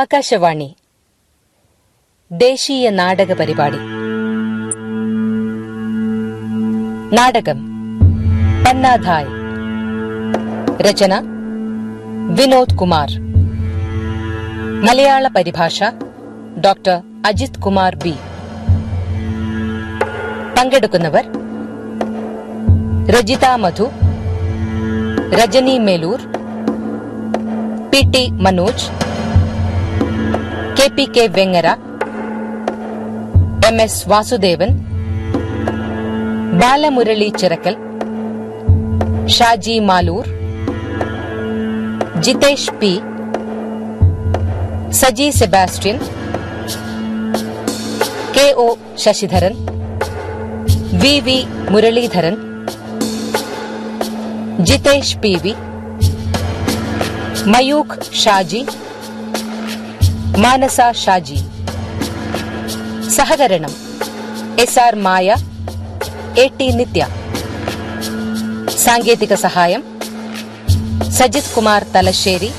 ആകാശവാണി. ദേശീയ നാടക പരിപാടി. നാടകം. പന്നാധായ് രചന. വിനോദ് കുമാർ. മലയാള പരിഭാഷ ഡോക്ടർ അജിത് കുമാർ ബി. പങ്കെടുക്കുന്നവർ Rajitha Madhu Rajani Meloor P T Manoj K P K Vengara M S Vasudevan Balamurali Chirakkal Shaji Maloor Jithesh P Saji Sebastian K O Sasidharan V V Muraleedharan Jithesh P V Mayukh Shaji Manasa Shaji. സഹകരണം. S R Maya A T Nithya. സാങ്കേതിക സഹായം സജിത് കുമാർ തലശ്ശേരി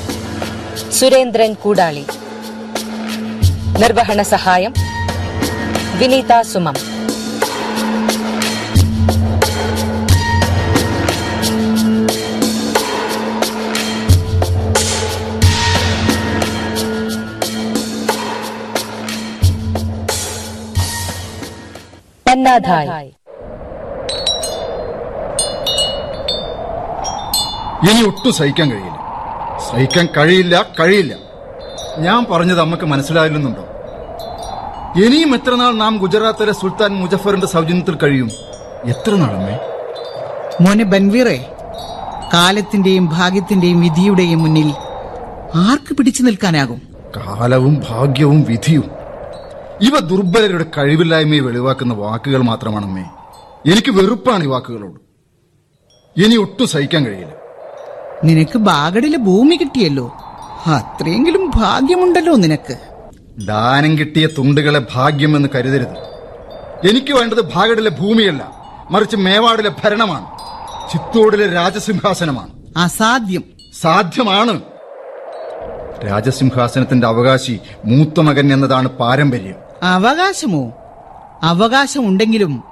സുരേന്ദ്രൻ കൂടാളി. നിർവഹണ സഹായം വിനീത സുമം. പന്നാധായ് ഇനി ഒട്ടും സഹിക്കാൻ കഴിയില്ല. സഹിക്കാൻ കഴിയില്ല കഴിയില്ല. ഞാൻ പറഞ്ഞത് അമ്മയ്ക്ക് മനസ്സിലായില്ലെന്നുണ്ടോ? ഇനിയും എത്ര നാൾ നാം ഗുജറാത്തിലെ സുൽത്താൻ മുജഫറിന്റെ സൗജന്യത്തിൽ കഴിയും? എത്ര നാളമ്മേ മോനെ ബൻവീറെ കാലത്തിന്റെയും ഭാഗ്യത്തിന്റെയും വിധിയുടെയും മുന്നിൽ ആർക്ക് പിടിച്ചു നിൽക്കാനാകും? കാലവും ഭാഗ്യവും വിധിയും. ഇവ ദുർബലരുടെ കഴിവില്ലായ്മയെ വെളിവാക്കുന്ന വാക്കുകൾ മാത്രമാണ് അമ്മേ എനിക്ക് വെറുപ്പാണ് ഈ വാക്കുകളോട്. ഇനി ഒട്ടും സഹിക്കാൻ കഴിയില്ല. നിനക്ക് ബാഗഡിലെ ഭൂമി കിട്ടിയല്ലോ. അത്രയെങ്കിലും ഭാഗ്യമുണ്ടല്ലോ നിനക്ക്. ദാനം കിട്ടിയ തുണ്ടുകളെ ഭാഗ്യമെന്ന് കരുതരുത്. എനിക്ക് വേണ്ടത് ഭാഗഡിലെ ഭൂമിയല്ല മറിച്ച് മേവാടിലെ ഭരണമാണ് ചിത്തോടിലെ രാജസിംഹാസനമാണ്. അസാധ്യം. സാധ്യമാണ്. രാജസിംഹാസനത്തിന്റെ അവകാശി മൂത്തമകൻ എന്നതാണ് പാരമ്പര്യം. അവകാശമോ? അവകാശമുണ്ടെങ്കിലും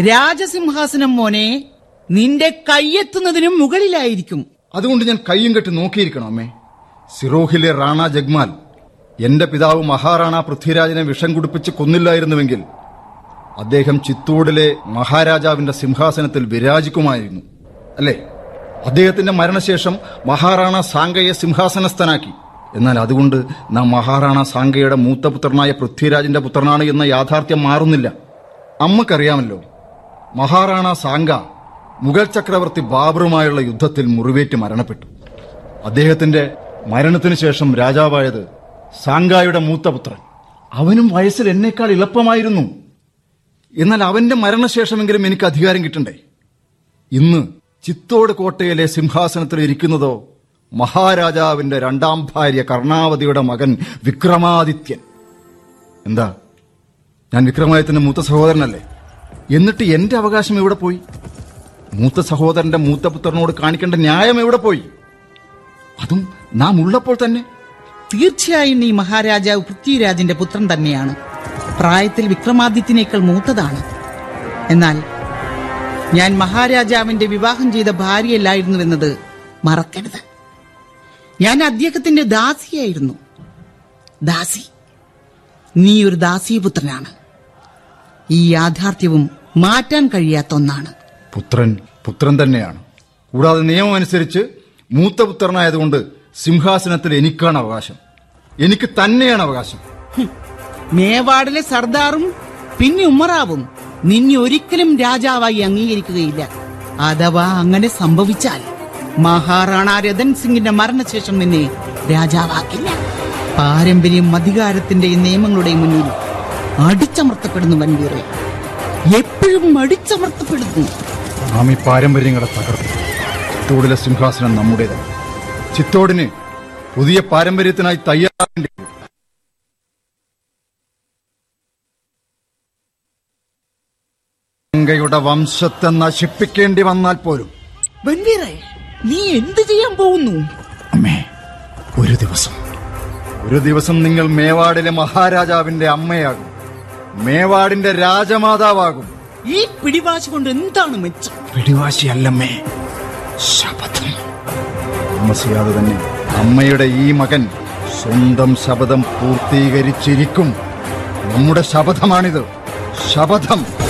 രാജസിംഹാസനം മോനെ നിന്റെ കയ്യെത്തുന്നതിനും മുകളിലായിരിക്കും. അതുകൊണ്ട് ഞാൻ കയ്യും കെട്ടി നോക്കിയിരിക്കണം അമ്മേ. സിറോഹിലെ റാണ ജഗ്മാൽ എന്റെ പിതാവ് മഹാറാണ പൃഥ്വിരാജിനെ വിഷം കുടിപ്പിച്ച് കൊന്നില്ലായിരുന്നുവെങ്കിൽ അദ്ദേഹം ചിത്തോടിലെ മഹാരാജാവിന്റെ സിംഹാസനത്തിൽ വിരാജിക്കുമായിരുന്നു. അല്ലേ? അദ്ദേഹത്തിന്റെ മരണശേഷം മഹാറാണ സാങ്കയെ സിംഹാസനസ്ഥനാക്കി. എന്നാൽ അതുകൊണ്ട് നാം മഹാറാണ സാങ്കയുടെ മൂത്തപുത്രനായ പൃഥ്വിരാജിന്റെ പുത്രനാണ് എന്ന യാഥാർത്ഥ്യം മാറുന്നില്ല. അമ്മക്കറിയാമല്ലോ മഹാറാണ സാങ്ക മുഗൾ ചക്രവർത്തി ബാബറുമായുള്ള യുദ്ധത്തിൽ മുറിവേറ്റ് മരണപ്പെട്ടു. അദ്ദേഹത്തിന്റെ മരണത്തിനു ശേഷം രാജാവായത് സാങ്കായുടെ മൂത്തപുത്രൻ അവനും വയസ്സിൽ എന്നേക്കാൾ എളുപ്പമായിരുന്നു എന്നാൽ അവന്റെ മരണശേഷമെങ്കിലും എനിക്ക് അധികാരം കിട്ടണ്ടേ? ഇന്ന് ചിത്തോട് കോട്ടയിലെ സിംഹാസനത്തിൽ ഇരിക്കുന്നതോ മഹാരാജാവിന്റെ രണ്ടാം ഭാര്യ കർണാവതിയുടെ മകൻ വിക്രമാദിത്യൻ. എന്താ? ഞാൻ വിക്രമാദിത്യന്റെ മൂത്ത സഹോദരനല്ലേ? എന്നിട്ട് എന്റെ അവകാശം എവിടെ പോയി? മൂത്ത സഹോദരന്റെ മൂത്ത പുത്രനോട് കാണിക്കേണ്ട ന്യായം എവിടെ പോയി? അതും നാം ഉള്ളപ്പോൾ തന്നെ. തീർച്ചയായും നീ മഹാരാജാവ് പൃഥ്വിരാജിന്റെ പുത്രൻ തന്നെയാണ്. പ്രായത്തിൽ വിക്രമാദിത്യനേക്കാൾ മൂത്തതാണ്. എന്നാൽ ഞാൻ മഹാരാജാവിന്റെ വിവാഹം ചെയ്ത ഭാര്യയല്ലായിരുന്നുവെന്നത് മറക്കരുത്. ഞാൻ അദ്ദേഹത്തിന്റെ ദാസിയായിരുന്നു. ദാസി നീ ഒരു ദാസീപുത്രനാണ്. ഈ യാഥാർത്ഥ്യവും മാറ്റാൻ കഴിയാത്ത ഒന്നാണ്. പുത്രൻ പുത്രൻ തന്നെയാണ്. കൂടാതെ നിയമമനുസരിച്ച് മൂത്ത പുത്രനായതുകൊണ്ട് സിംഹാസനത്തിൽ എനിക്കാണ് അവകാശം. എനിക്ക് തന്നെയാണ് അവകാശം. മേവാടിലെ സർദാറും പിന്നെ ഉമ്മറാവും നിന്നെ ഒരിക്കലും രാജാവായി അംഗീകരിക്കുകയില്ല. അഥവാ അങ്ങനെ സംഭവിച്ചാൽ. മഹാറാണ രതൻ സിംഗിന്റെ മരണശേഷം നിന്നെ രാജാവാക്കില്ല. പാരമ്പര്യം അധികാരത്തിന്റെയും നിയമങ്ങളുടെയും മുന്നിൽ അടിച്ചമർത്തപ്പെടുന്നു വൻവീറെ. എപ്പോഴും അടിച്ചമർത്തപ്പെടുന്നു. നാം ഈ പാരമ്പര്യങ്ങളെ തകർത്തു ചിത്തോടിലെ സിംഹാസനം നമ്മുടേതാണ്. ചിത്തോടിന് പുതിയ പാരമ്പര്യത്തിനായി. ഗംഗയുടെ വംശത്തെ നശിപ്പിക്കേണ്ടി വന്നാൽ പോലും. നീ എന്ത് ചെയ്യാൻ പോകുന്നു? അമ്മേ ഒരു ദിവസം. ഒരു ദിവസം നിങ്ങൾ മേവാടിലെ മഹാരാജാവിന്റെ അമ്മയാകും. മേവാടിന്റെ രാജമാതാവാകും. ഈ പിടിവാശി കൊണ്ട് എന്താണ് മെച്ചം? പിടിവാശിയല്ലമ്മേ ശപഥം. താമസിയാതെ തന്നെ അമ്മയുടെ ഈ മകൻ സ്വന്തം ശപഥം പൂർത്തീകരിച്ചിരിക്കും. നമ്മുടെ ശപഥമാണിത്. ശപഥം.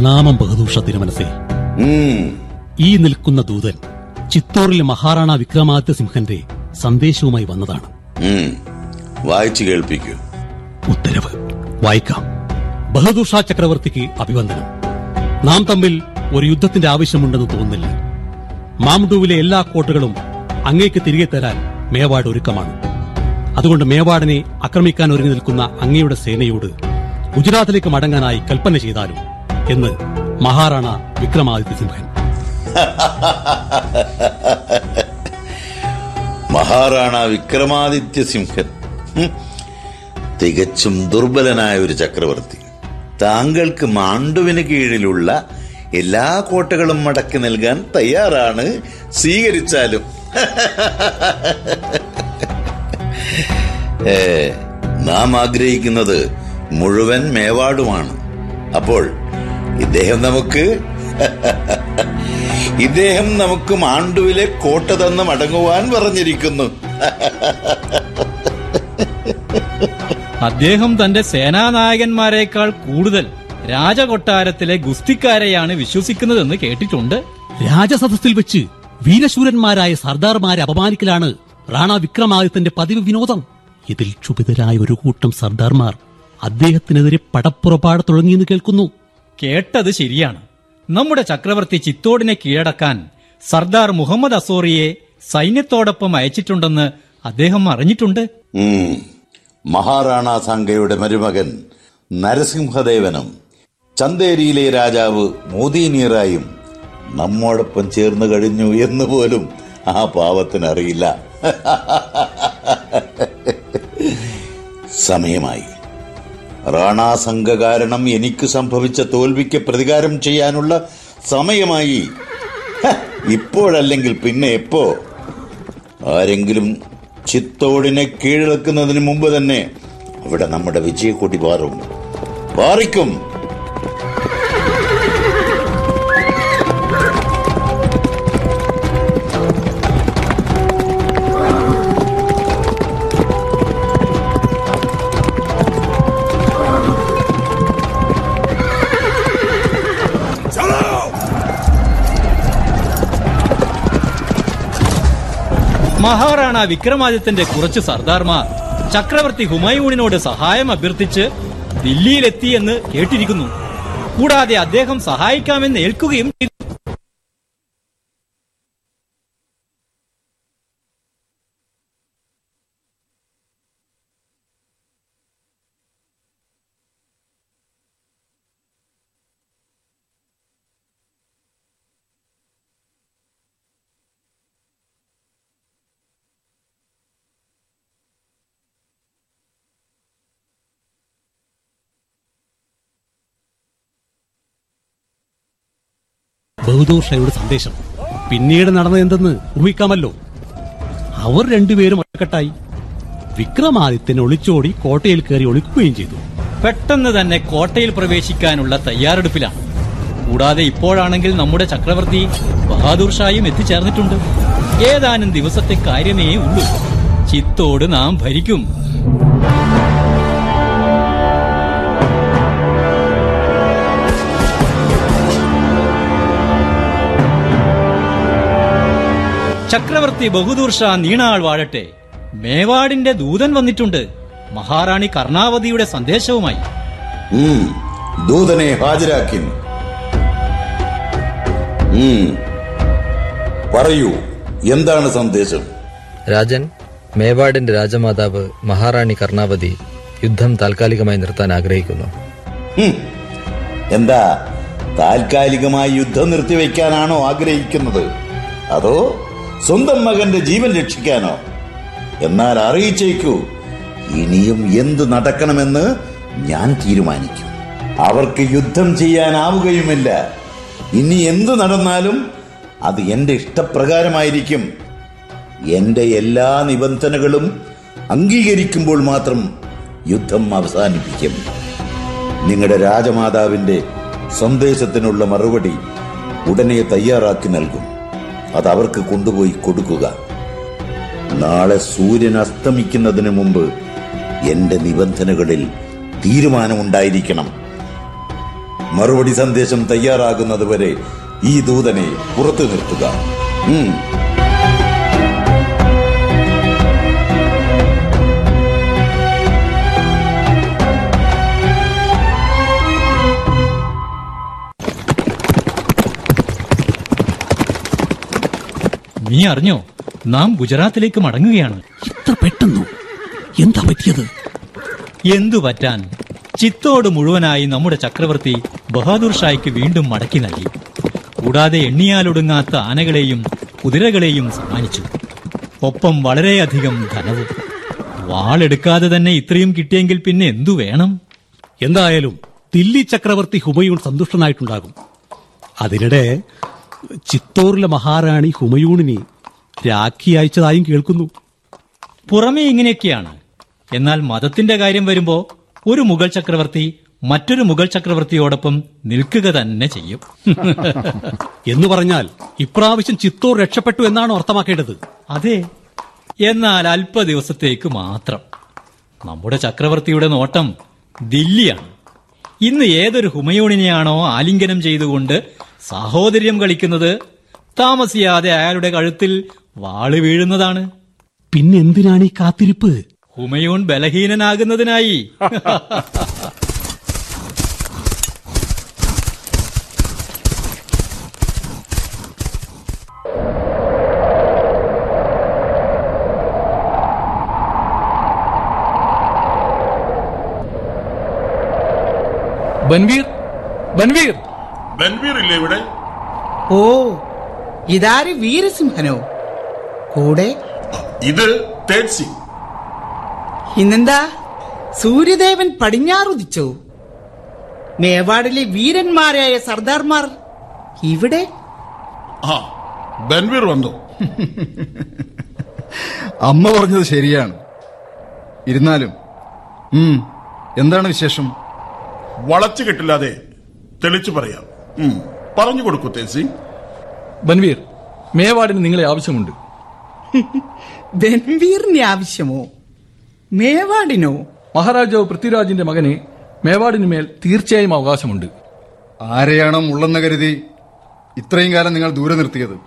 പ്രണാമം ബഹദൂഷ തിരുമനസേ. ഈ നിൽക്കുന്ന ദൂതൻ ചിത്തോറിലെ മഹാറാണ വിക്രമാദിത്യ സിംഹന്റെ സന്ദേശവുമായി വന്നതാണ്. വായിച്ചു കേൾപ്പിക്കൂ. ഉത്തരവ്. വായിക്കാം. ബഹദൂഷ ചക്രവർത്തിക്ക് അഭിവന്ദനം നാം തമ്മിൽ ഒരു യുദ്ധത്തിന്റെ ആവശ്യമുണ്ടെന്ന് തോന്നുന്നില്ല. മാംഡുവിലെ എല്ലാ കോട്ടകളും അങ്ങേക്ക് തിരികെ തരാൻ മേവാട് ഒരുക്കമാണ്. അതുകൊണ്ട് മേവാടിനെ ആക്രമിക്കാൻ ഒരുങ്ങി നിൽക്കുന്ന അങ്ങയുടെ സേനയോട് ഗുജറാത്തിലേക്ക് മടങ്ങാനായി കൽപ്പന ചെയ്താലും എന്ന് മഹാറാണ വിക്രമാദിത്യ സിംഹൻ മഹാറാണ വിക്രമാദിത്യ സിംഹൻ തികച്ചും ദുർബലനായ ഒരു ചക്രവർത്തി. താങ്കൾക്ക് മാണ്ഡുവിന് കീഴിലുള്ള എല്ലാ കോട്ടകളും മടക്കി നൽകാൻ തയ്യാറാണ്. സ്വീകരിച്ചാലും. നാം ആഗ്രഹിക്കുന്നത് മുഴുവൻ മേവാടുമാണ്. അപ്പോൾ ഇദ്ദേഹം നമുക്ക് ഇദ്ദേഹം നമുക്ക് മാണ്ടുവിലെ കോട്ട തന്ന് മടങ്ങുവാൻ പറഞ്ഞിരിക്കുന്നു. അദ്ദേഹം തന്റെ സേനാനായകന്മാരെക്കാൾ കൂടുതൽ രാജകൊട്ടാരത്തിലെ ഗുസ്തിക്കാരെയാണ് വിശ്വസിക്കുന്നതെന്ന് കേട്ടിട്ടുണ്ട്. രാജസദസ്സിൽ വെച്ച് വീരശൂരന്മാരായ സർദാർമാരെ അപമാനിക്കലാണ് റാണ വിക്രമാദിത്യന്റെ പതിവ് വിനോദം. ഇതിൽ ക്ഷുഭിതരായ ഒരു കൂട്ടം സർദാർമാർ അദ്ദേഹത്തിനെതിരെ പടപ്പുറപ്പാട് തുടങ്ങിയെന്ന് കേൾക്കുന്നു. കേട്ടത് ശരിയാണ്. നമ്മുടെ ചക്രവർത്തി ചിത്തോടിനെ കീഴടക്കാൻ സർദാർ മുഹമ്മദ് അസോറിയെ സൈന്യത്തോടൊപ്പം അയച്ചിട്ടുണ്ടെന്ന് അദ്ദേഹം അറിഞ്ഞിട്ടുണ്ട്. മഹാറാണ സംഘയുടെ മരുമകൻ നരസിംഹദേവനും ചന്തേരിയിലെ രാജാവ് മോദിനീറായും നമ്മോടൊപ്പം ചേർന്ന് കഴിഞ്ഞു എന്ന് പോലും ആ പാവത്തിന് അറിയില്ല. സമയമായി. റാണാസംഘ കാരണം എനിക്ക് സംഭവിച്ച തോൽവിക്ക് പ്രതികാരം ചെയ്യാനുള്ള സമയമായി. ഇപ്പോഴല്ലെങ്കിൽ പിന്നെ എപ്പോ? ആരെങ്കിലും ചിത്തോടിനെ കീഴടക്കുന്നതിന് മുമ്പ് തന്നെ അവിടെ നമ്മുടെ വിജയക്കൊടി പാറും പാറിക്കും മഹാറാണ വിക്രമാദിത്യന്റെ കുറച്ച് സർദാർമാർ ചക്രവർത്തി ഹുമയൂണിനോട് സഹായം അഭ്യർത്ഥിച്ച് ദില്ലിയിലെത്തിയെന്ന് കേട്ടിരിക്കുന്നു. കൂടാതെ അദ്ദേഹം സഹായിക്കാമെന്ന് ഏൽക്കുകയും ചെയ്തു ബഹദൂർ ഷയുടെ സന്ദേശം. പിന്നീട് നടന്നതെന്തെന്ന് ഊഹിക്കാമല്ലോ. അവർ രണ്ടുപേരും ഒറ്റക്കെട്ടായി. വിക്രമാദിത്യൻ ഒളിച്ചോടി കോട്ടയിൽ കയറി ഒളിക്കുകയും ചെയ്തു. പെട്ടെന്ന് തന്നെ കോട്ടയിൽ പ്രവേശിക്കാനുള്ള തയ്യാറെടുപ്പിലാണ്. കൂടാതെ ഇപ്പോഴാണെങ്കിൽ നമ്മുടെ ചക്രവർത്തി ബഹാദൂർ ഷായും എത്തിച്ചേർന്നിട്ടുണ്ട്. ഏതാനും ദിവസത്തെ കാര്യമേ ഉള്ളൂ. ചിത്തോട് നാം ഭരിക്കും. ചക്രവർത്തി ബഹുദൂർഷ ഷാ നീണാൾ വാഴട്ടെ. മേവാടിന്റെ ദൂതൻ വന്നിട്ടുണ്ട്. മഹാറാണി കർണാവതിയുടെ സന്ദേശവുമായി. ദൂതനെ ഹാജരാക്കി. പറയൂ എന്താണ് സന്ദേശം? രാജൻ മേവാടിന്റെ രാജമാതാവ് മഹാറാണി കർണാവതി യുദ്ധം താൽക്കാലികമായി നിർത്താൻ ആഗ്രഹിക്കുന്നു. എന്താ താൽക്കാലികമായി യുദ്ധം നിർത്തിവെക്കാനാണോ ആഗ്രഹിക്കുന്നത്? അതോ സ്വന്തം മകന്റെ ജീവൻ രക്ഷിക്കാനോ. എന്നാൽ അറിയിച്ചേക്കൂ ഇനിയും എന്ത് നടക്കണമെന്ന് ഞാൻ തീരുമാനിക്കും. അവർക്ക് യുദ്ധം ചെയ്യാനാവുകയുമില്ല. ഇനി എന്ത് നടന്നാലും അത് എന്റെ ഇഷ്ടപ്രകാരമായിരിക്കും. എന്റെ എല്ലാ നിബന്ധനകളും അംഗീകരിക്കുമ്പോൾ മാത്രം യുദ്ധം അവസാനിപ്പിക്കും. നിങ്ങളുടെ രാജമാതാവിന്റെ സന്ദേശത്തിനുള്ള മറുപടി ഉടനെ തയ്യാറാക്കി നൽകും. അത് അവർക്ക് കൊണ്ടുപോയി കൊടുക്കുക. നാളെ സൂര്യൻ അസ്തമിക്കുന്നതിന് മുമ്പ് എന്റെ നിബന്ധനകളിൽ തീരുമാനമുണ്ടായിരിക്കണം. മറുപടി സന്ദേശം തയ്യാറാകുന്നതുവരെ ഈ ദൂതനെ പുറത്തു നിർത്തുക. നീ അറിഞ്ഞോ? നാം ഗുജറാത്തിലേക്ക് മടങ്ങുകയാണ്. ഇത്ര പെട്ടെന്നു? എന്താ പറ്റിയത്? എന്തു പറ്റാൻ? ചിത്തോട് മുഴുവനായി നമ്മുടെ ചക്രവർത്തി ബഹാദൂർ ഷായ്ക്ക് വീണ്ടും മടക്കി നൽകി. കൂടാതെ എണ്ണിയാലൊടുങ്ങാത്ത ആനകളെയും കുതിരകളെയും സമ്മാനിച്ചു. ഒപ്പം വളരെയധികം ധനവും. വാളെടുക്കാതെ തന്നെ ഇത്രയും കിട്ടിയെങ്കിൽ പിന്നെ എന്തു വേണം? എന്തായാലും ദില്ലി ചക്രവർത്തി ഹുമയൂൺ സന്തുഷ്ടനായിട്ടുണ്ടാകും. അതിനിടെ ചിത്തോറിലെ മഹാറാണി ഹുമയൂണിനെ രാഖി അയച്ചതായും കേൾക്കുന്നു. പുറമേ ഇങ്ങനെയൊക്കെയാണ്. എന്നാൽ മതത്തിന്റെ കാര്യം വരുമ്പോ ഒരു മുഗൾ ചക്രവർത്തി മറ്റൊരു മുഗൾ ചക്രവർത്തിയോടൊപ്പം നിൽക്കുക തന്നെ ചെയ്യും. എന്ന് പറഞ്ഞാൽ ഇപ്രാവശ്യം ചിത്തോർ രക്ഷപ്പെട്ടു എന്നാണ് അർത്ഥമാക്കേണ്ടത്. അതെ. എന്നാൽ അല്പ ദിവസത്തേക്ക് മാത്രം. നമ്മുടെ ചക്രവർത്തിയുടെ നോട്ടം ദില്ലിയാണ്. ഇന്ന് ഏതൊരു ഹുമയൂണിനെയാണോ ആലിംഗനം ചെയ്തുകൊണ്ട് സാഹോദര്യം കളിക്കുന്നത് താമസിയാതെ അയാളുടെ കഴുത്തിൽ വാൾ വീഴുന്നതാണ്. പിന്നെന്തിനാണ് ഈ കാത്തിരിപ്പ്? ഹുമയൂൺ ബലഹീനനാകുന്നതിനായി. ബൻവീർ ബൻവീർ. ബൻവീർ ഇല്ലേ ഇവിടെ? ഓ ഇതാര് വീരസിംഹനോ? കൂടെ? ഇത് തേജ് സിംഗ്. ഇന്നെന്താ? സൂര്യദേവൻ പടിഞ്ഞാറുദിച്ചോ. മേവാടിലെ വീരന്മാരായ സർദാർമാർ ഇവിടെ? ആ ബൻവീർ വന്നു. അമ്മ പറഞ്ഞത് ശരിയാണ്. ഇരുന്നാലും എന്താണ് വിശേഷം? വളച്ചു കെട്ടില്ലാതെ തെളിച്ചു പറയാം. പറഞ്ഞു കൊടുക്കൂ തേസി ബൻവീർ മേവാടിന് നിങ്ങളെ ആവശ്യമുണ്ട്. ബൻവീറിന്റെ ആവശ്യമോ? മേവാടിനോ? മഹാരാജാവ് പൃഥ്വിരാജിന്റെ മകന് മേവാടിന് മേൽ തീർച്ചയായും അവകാശമുണ്ട്. ആരെയാണ് മുള്ളെന്ന് കരുതി ഇത്രയും കാലം നിങ്ങൾ ദൂരെ നിർത്തിയത്.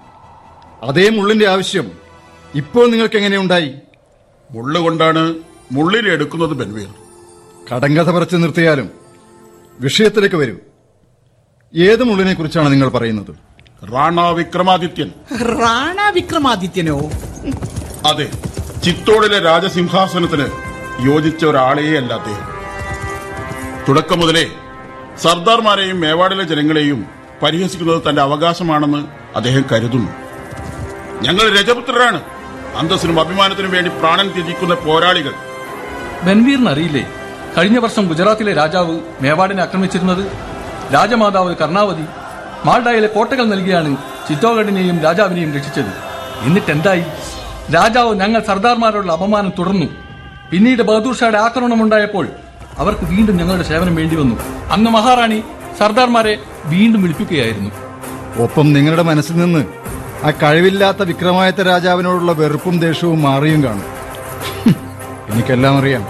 അതേ മുള്ളിന്റെ ആവശ്യം ഇപ്പോൾ നിങ്ങൾക്ക് എങ്ങനെയുണ്ടായി മുള്ളു കൊണ്ടാണ് മുള്ളിനെ എടുക്കുന്നത് ബൻവീർ. കടങ്കഥ പറച്ചു നിർത്തിയാലും വിഷയത്തിലേക്ക് വരൂ. ഏത് മുള്ളിനെ കുറിച്ചാണ് നിങ്ങൾ പറയുന്നത്? റാണ വിക്രമാദിത്യൻ. റാണ വിക്രമാദിത്യനോ? അതെ ചിത്തോടിലെ രാജസിംഹാസനത്തിന് യോജിച്ച ഒരാളെയേ അല്ല അദ്ദേഹം. തുടക്കം മുതലേ സർദാർമാരെയും മേവാടിലെ ജനങ്ങളെയും പരിഹസിക്കുന്നത് തന്റെ അവകാശമാണെന്ന് അദ്ദേഹം കരുതുന്നു. ഞങ്ങൾ രജപുത്രരാണ്. അന്തസ്സിനും അഭിമാനത്തിനും വേണ്ടി പ്രാണൻ ത്യജിക്കുന്ന പോരാളികൾ. ബൻവീറിന് അറിയില്ലേ കഴിഞ്ഞ വർഷം ഗുജറാത്തിലെ രാജാവ് മേവാടിനെ ആക്രമിച്ചിരുന്നത്? രാജമാതാവ് കർണാവതി മാൾഡായിലെ കോട്ടകൾ നൽകിയാണ് ചിറ്റോഗഡിനെയും രാജാവിനെയും രക്ഷിച്ചത്. എന്നിട്ട് എന്തായി രാജാവ് ഞങ്ങൾ സർദാർമാരോടുള്ള അപമാനം തുടർന്നു. പിന്നീട് ബഹദൂർ ഷായുടെ ആക്രമണമുണ്ടായപ്പോൾ അവർക്ക് വീണ്ടും ഞങ്ങളുടെ സേവനം വേണ്ടി വന്നു. അന്ന് മഹാറാണി സർദാർമാരെ വീണ്ടും വിളിപ്പിക്കുകയായിരുന്നു. ഒപ്പം നിങ്ങളുടെ മനസ്സിൽ നിന്ന് ആ കഴിവില്ലാത്ത വിക്രമായത്ത രാജാവിനോടുള്ള വെറുപ്പും ദേഷ്യവും മാറിയും കാണും. എനിക്കെല്ലാം അറിയാം.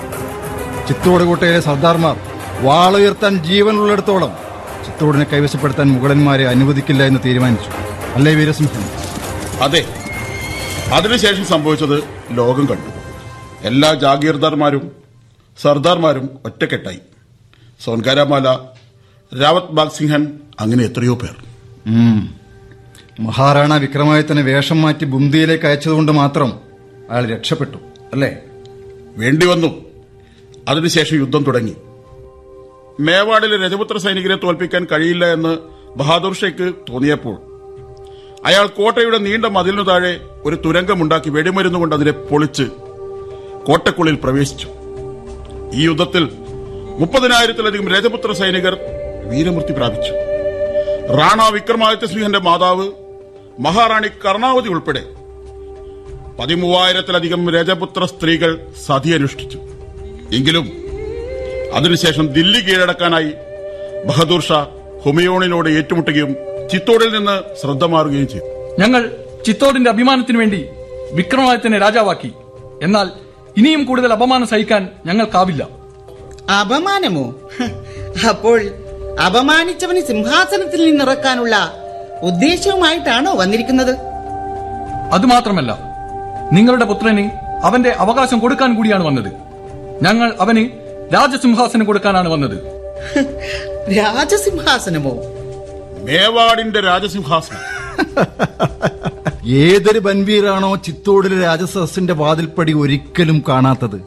ചിത്തോടുകൂട്ടയിലെ സർദാർമാർ വാളുയർത്താൻ ജീവനുള്ളിടത്തോളം ചിത്തോടിനെ കൈവശപ്പെടുത്താൻ മുഗളന്മാരെ അനുവദിക്കില്ല എന്ന് തീരുമാനിച്ചു. അല്ലേ വീരസിംഹൻ? അതെ. അതിനുശേഷം സംഭവിച്ചത് ലോകം കണ്ടു. എല്ലാ ജാഗീർദാർമാരും സർദാർമാരും ഒറ്റക്കെട്ടായി. സോൻകാരാമാല രാവത് ബാഗ് സിംഹൻ അങ്ങനെ എത്രയോ പേർ. മഹാറാണ വിക്രമാദിത്യനെ വേഷം മാറ്റി ബുന്ദിയിലേക്ക് അയച്ചതുകൊണ്ട് മാത്രം അയാൾ രക്ഷപ്പെട്ടു അല്ലേ? വേണ്ടി വന്നു. അതിനുശേഷം യുദ്ധം തുടങ്ങി. മേവാടിലെ രജപുത്ര സൈനികരെ തോൽപ്പിക്കാൻ കഴിയില്ല എന്ന് ബഹാദൂർ ഷെയ്ക്ക് തോന്നിയപ്പോൾ. അയാൾ കോട്ടയുടെ നീണ്ട മതിലിനു താഴെ ഒരു തുരങ്കമുണ്ടാക്കി വെടിമരുന്ന് കൊണ്ട് അതിനെ പൊളിച്ച് കോട്ടക്കുള്ളിൽ പ്രവേശിച്ചു. ഈ യുദ്ധത്തിൽ മുപ്പതിനായിരത്തിലധികം രജപുത്ര സൈനികർ വീരമൃത്യു പ്രാപിച്ചു. റാണ വിക്രമാദിത്യ സിംഹന്റെ മാതാവ് മഹാറാണി കർണാവതി ഉൾപ്പെടെ പതിമൂവായിരത്തിലധികം രജപുത്ര സ്ത്രീകൾ സതി അനുഷ്ഠിച്ചു. എങ്കിലും അതിനുശേഷം ദില്ലി കീഴടക്കാനായി ബഹദൂർ ഷാ ഹുമയോണിനോട് ഏറ്റുമുട്ടുകയും ചിത്തോടിൽ നിന്ന് ശ്രദ്ധ മാറുകയും ചെയ്തു. ഞങ്ങൾ ചിത്തോടിന്റെ അഭിമാനത്തിനു വേണ്ടി വിക്രമാദിത്യനെ രാജാവാക്കി. എന്നാൽ ഇനിയും കൂടുതൽ അപമാനം സഹിക്കാൻ ഞങ്ങൾക്കാവില്ല. അപമാനമോ? അപ്പോൾ അപമാനിച്ചവന് സിംഹാസനത്തിൽ നിന്നിറക്കാനുള്ള ഉദ്ദേശവുമായിട്ടാണോ വന്നിരിക്കുന്നത്? അതുമാത്രമല്ല നിങ്ങളുടെ പുത്രന് അവന്റെ അവകാശം കൊടുക്കാൻ കൂടിയാണ് വന്നത്. ഞങ്ങൾ അവന് രാജസിംഹാസനം കൊടുക്കാനാണ് വന്നത്. രാജസിംഹാസനമോ? മേവാടിന്റെ രാജസിംഹാസനം. ഏതൊരു ബൻവീറാണോ ചിത്തോടിലെ രാജസദസ്സിന്റെ വാതിൽപ്പടി ഒരിക്കലും കാണാത്തത്?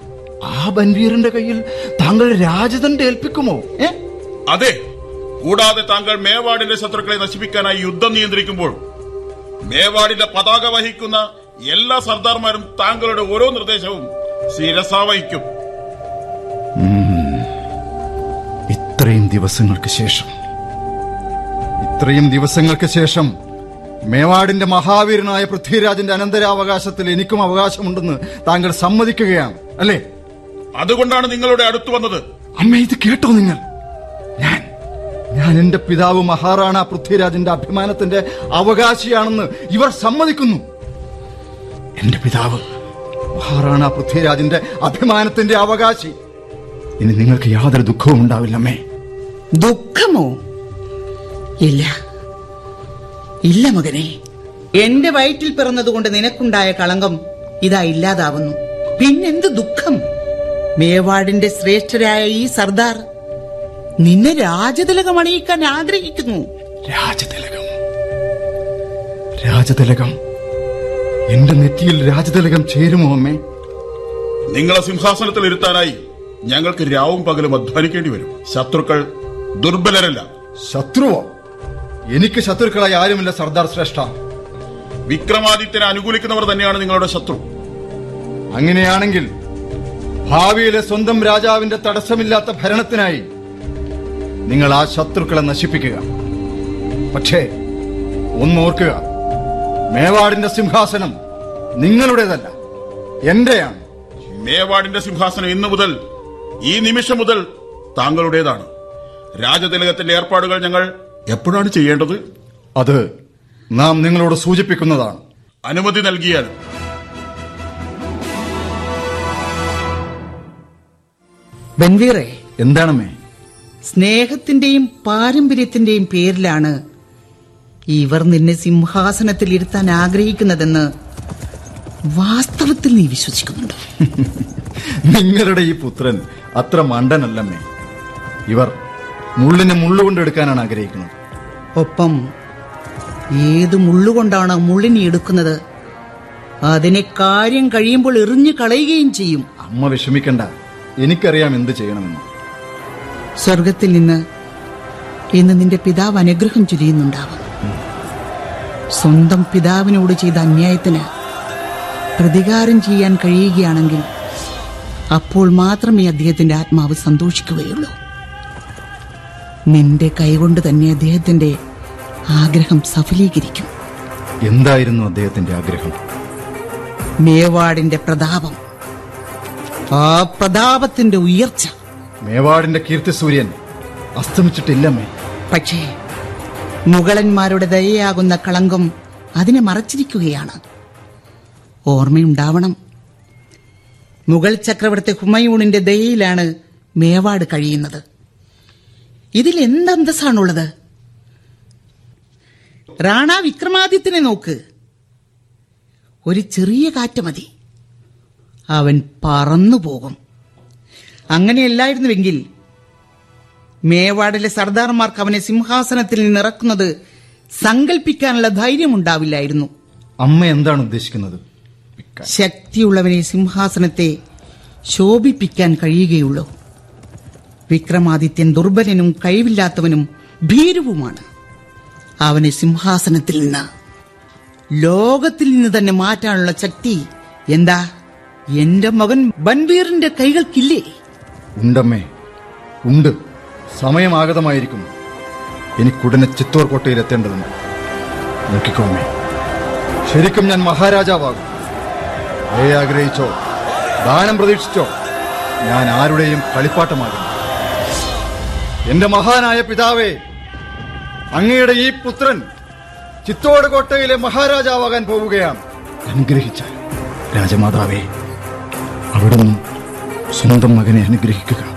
ആ ബൻവീറിന്റെ കയ്യിൽ താങ്കൾ രാജതന്റെ ഏൽപ്പിക്കുമോ? അതെ. കൂടാതെ താങ്കൾ മേവാടിന്റെ ശത്രുക്കളെ നശിപ്പിക്കാനായി യുദ്ധം നിയന്ത്രിക്കുമ്പോൾ മേവാടിന്റെ പതാക വഹിക്കുന്ന എല്ലാ സർദാർമാരും താങ്കളുടെ ഓരോ നിർദ്ദേശവും ശിരസ ദിവസങ്ങൾക്ക് ശേഷം. ഇത്രയും ദിവസങ്ങൾക്ക് ശേഷം മേവാടിന്റെ മഹാവീരനായ പൃഥ്വിരാജിന്റെ അനന്തരാവകാശത്തിൽ എനിക്കും അവകാശമുണ്ടെന്ന് താങ്കൾ സമ്മതിക്കുകയാണ് അല്ലേ? അതുകൊണ്ടാണ് നിങ്ങളുടെ അടുത്ത് വന്നത്. അമ്മ ഇത് കേട്ടോ നിങ്ങൾ. ഞാൻ ഞാൻ എന്റെ പിതാവ് മഹാറാണ പൃഥ്വിരാജിന്റെ അഭിമാനത്തിന്റെ അവകാശിയാണെന്ന് ഇവർ സമ്മതിക്കുന്നു. എന്റെ പിതാവ് മഹാറാണ പൃഥ്വിരാജിന്റെ അഭിമാനത്തിന്റെ അവകാശി. ഇനി നിങ്ങൾക്ക് യാതൊരു ദുഃഖവും ഉണ്ടാവില്ലമ്മേ. ദുഃഖമോ? ഇല്ല. ഇല്ല മകനെ. എന്റെ വയറ്റിൽ പിറന്നതുകൊണ്ട് നിനക്കുണ്ടായ കളങ്കം ഇതാ ഇല്ലാതാവുന്നു. പിന്നെന്ത് ദുഃഖം? മേവാടിന്റെ ശ്രേഷ്ഠരായ ഈ സർദാർ നിന്നെ രാജതിലകം അണിയിക്കാൻ ആഗ്രഹിക്കുന്നു. രാജതിലകം. രാജതിലകം. എന്റെ നെറ്റിയിൽ രാജതിലകം ചേരുമോ അമ്മേ? നിങ്ങളെ സിംഹാസനത്തിൽ ഇരുത്താനായി ഞങ്ങൾക്ക് രാവും പകലും അധ്വാനിക്കേണ്ടി വരും. ശത്രുക്കൾ ദുർബലരല്ല. ശത്രുവോ? എനിക്ക് ശത്രുക്കളായി ആരുമില്ല സർദാർ ശ്രേഷ്ഠ. വിക്രമാദിത്യനെ അനുകൂലിക്കുന്നവർ തന്നെയാണ് നിങ്ങളുടെ ശത്രു. അങ്ങനെയാണെങ്കിൽ ഭാവിയിലെ സ്വന്തം രാജാവിന്റെ തടസ്സമില്ലാത്ത ഭരണത്തിനായി നിങ്ങൾ ആ ശത്രുക്കളെ നശിപ്പിക്കുക. പക്ഷേ ഒന്നോർക്കുക മേവാടിന്റെ സിംഹാസനം നിങ്ങളുടേതല്ല എന്റെയാണ്. മേവാടിന്റെ സിംഹാസനം ഇന്നു മുതൽ ഈ നിമിഷം മുതൽ താങ്കളുടേതാണ്. രാജതിലകത്തിന്റെ ഏർപ്പാടുകൾ ഞങ്ങൾ എപ്പോഴാണ് ചെയ്യേണ്ടത്? അത് നാം നിങ്ങളോട് സൂചിപ്പിക്കുന്നതാണ്. അനുമതി നൽകിയാൽ. ബൻവീറെ എന്താണമ്മേ സ്നേഹത്തിന്റെയും പാരമ്പര്യത്തിന്റെയും പേരിലാണ് ഇവർ നിന്നെ സിംഹാസനത്തിൽ ഇരുത്താൻ ആഗ്രഹിക്കുന്നതെന്ന് വാസ്തവത്തിൽ നീ വിശ്വസിക്കുന്നുണ്ടോ? നിങ്ങളുടെ ഈ പുത്രൻ അത്ര മണ്ടനല്ലമ്മേ ഇവർ മുള്ളിനെ മുള്ളുകൊണ്ടെടുക്കാനാണ് ആഗ്രഹിക്കുന്നത്. ഒപ്പം ഏത് മുള്ളുകൊണ്ടാണ് മുള്ളിനെ എടുക്കുന്നത്? അതിനെ കാര്യം കഴിയുമ്പോൾ എറിഞ്ഞു കളയുകയും ചെയ്യും. അമ്മ വിഷമിക്കണ്ട. എനിക്കറിയാം എന്ത് ചെയ്യണമെന്ന്. സ്വർഗത്തിൽ നിന്ന് ഇന്ന് നിന്റെ പിതാവ് അനുഗ്രഹം ചുരിയുന്നുണ്ടാവും. സ്വന്തം പിതാവിനോട് ചെയ്ത അന്യായത്തിന് പ്രതികാരം ചെയ്യാൻ കഴിയുകയാണെങ്കിൽ അപ്പോൾ മാത്രമേ അദ്ദേഹത്തിന്റെ ആത്മാവ് സന്തോഷിക്കുകയുള്ളൂ. നിന്റെ കൈകൊണ്ട് തന്നെ അദ്ദേഹത്തിന്റെ ആഗ്രഹം സഫലീകരിക്കും. എന്തായിരുന്നു അദ്ദേഹത്തിന്റെ ആഗ്രഹം? മേവാടിന്റെ പ്രതാപം. ആ പ്രതാപത്തിന്റെ ഉയർച്ച. മേവാടിന്റെ കീർത്തി സൂര്യൻ അസ്തമിച്ചിട്ടില്ലമ്മേ. പക്ഷേ മുഗളന്മാരുടെ ദയയാകുന്ന കളങ്കം അതിനെ മറച്ചിരിക്കുകയാണ്. ഓർമ്മയുണ്ടാവണം. മുഗൾ ചക്രവർത്തി ഹുമയൂണിന്റെ ദയയിലാണ് മേവാട് കഴിയുന്നത്. ഇതിൽ എന്തന്തസ്സാണുള്ളത് റാണ വിക്രമാദിത്യനെ നോക്ക്. ഒരു ചെറിയ കാറ്റ് മതി. അവൻ പറന്നു പോകും. അങ്ങനെയല്ലായിരുന്നുവെങ്കിൽ മേവാടിലെ സർദാർമാർക്ക് അവനെ സിംഹാസനത്തിൽ നിന്നിറക്കുന്നത് സങ്കല്പിക്കാനുള്ള ധൈര്യമുണ്ടാവില്ലായിരുന്നു. അമ്മ എന്താണ് ഉദ്ദേശിക്കുന്നത്? ശക്തിയുള്ളവനെ സിംഹാസനത്തെ ശോഭിപ്പിക്കാൻ കഴിയുകയുള്ളൂ. വിക്രമാദിത്യൻ ദുർബലനും കഴിവില്ലാത്തവനും ഭീരുവുമാണ്. അവനെ സിംഹാസനത്തിൽ നിന്ന് ലോകത്തിൽ നിന്ന് തന്നെ മാറ്റാനുള്ള ശക്തി എന്താ? എന്റെ മകൻ ബൻവീറിന്റെ കൈകൾക്കില്ലേ? ഉണ്ടമ്മേ ഉണ്ട്. സമയമാഗതമായിരിക്കുന്നു എനിക്കുടനെ ചിത്തോർ കോട്ടയിൽ എത്തേണ്ടതുണ്ട് നോക്കിക്കോമേ. ശരിക്കും ഞാൻ മഹാരാജാവാകും. ആഗ്രഹിച്ചോ ദാനം പ്രതീക്ഷിച്ചോ ഞാൻ ആരുടെയും കളിപ്പാട്ടമാകും എന്റെ മഹാനായ പിതാവേ അങ്ങയുടെ ഈ പുത്രൻ ചിത്തോട് കോട്ടയിലെ മഹാരാജാവാകാൻ പോവുകയാണ്. അനുഗ്രഹിച്ച രാജമാതാവേ അവിടുന്ന് സ്വന്തം മകനെ അനുഗ്രഹിക്കുക.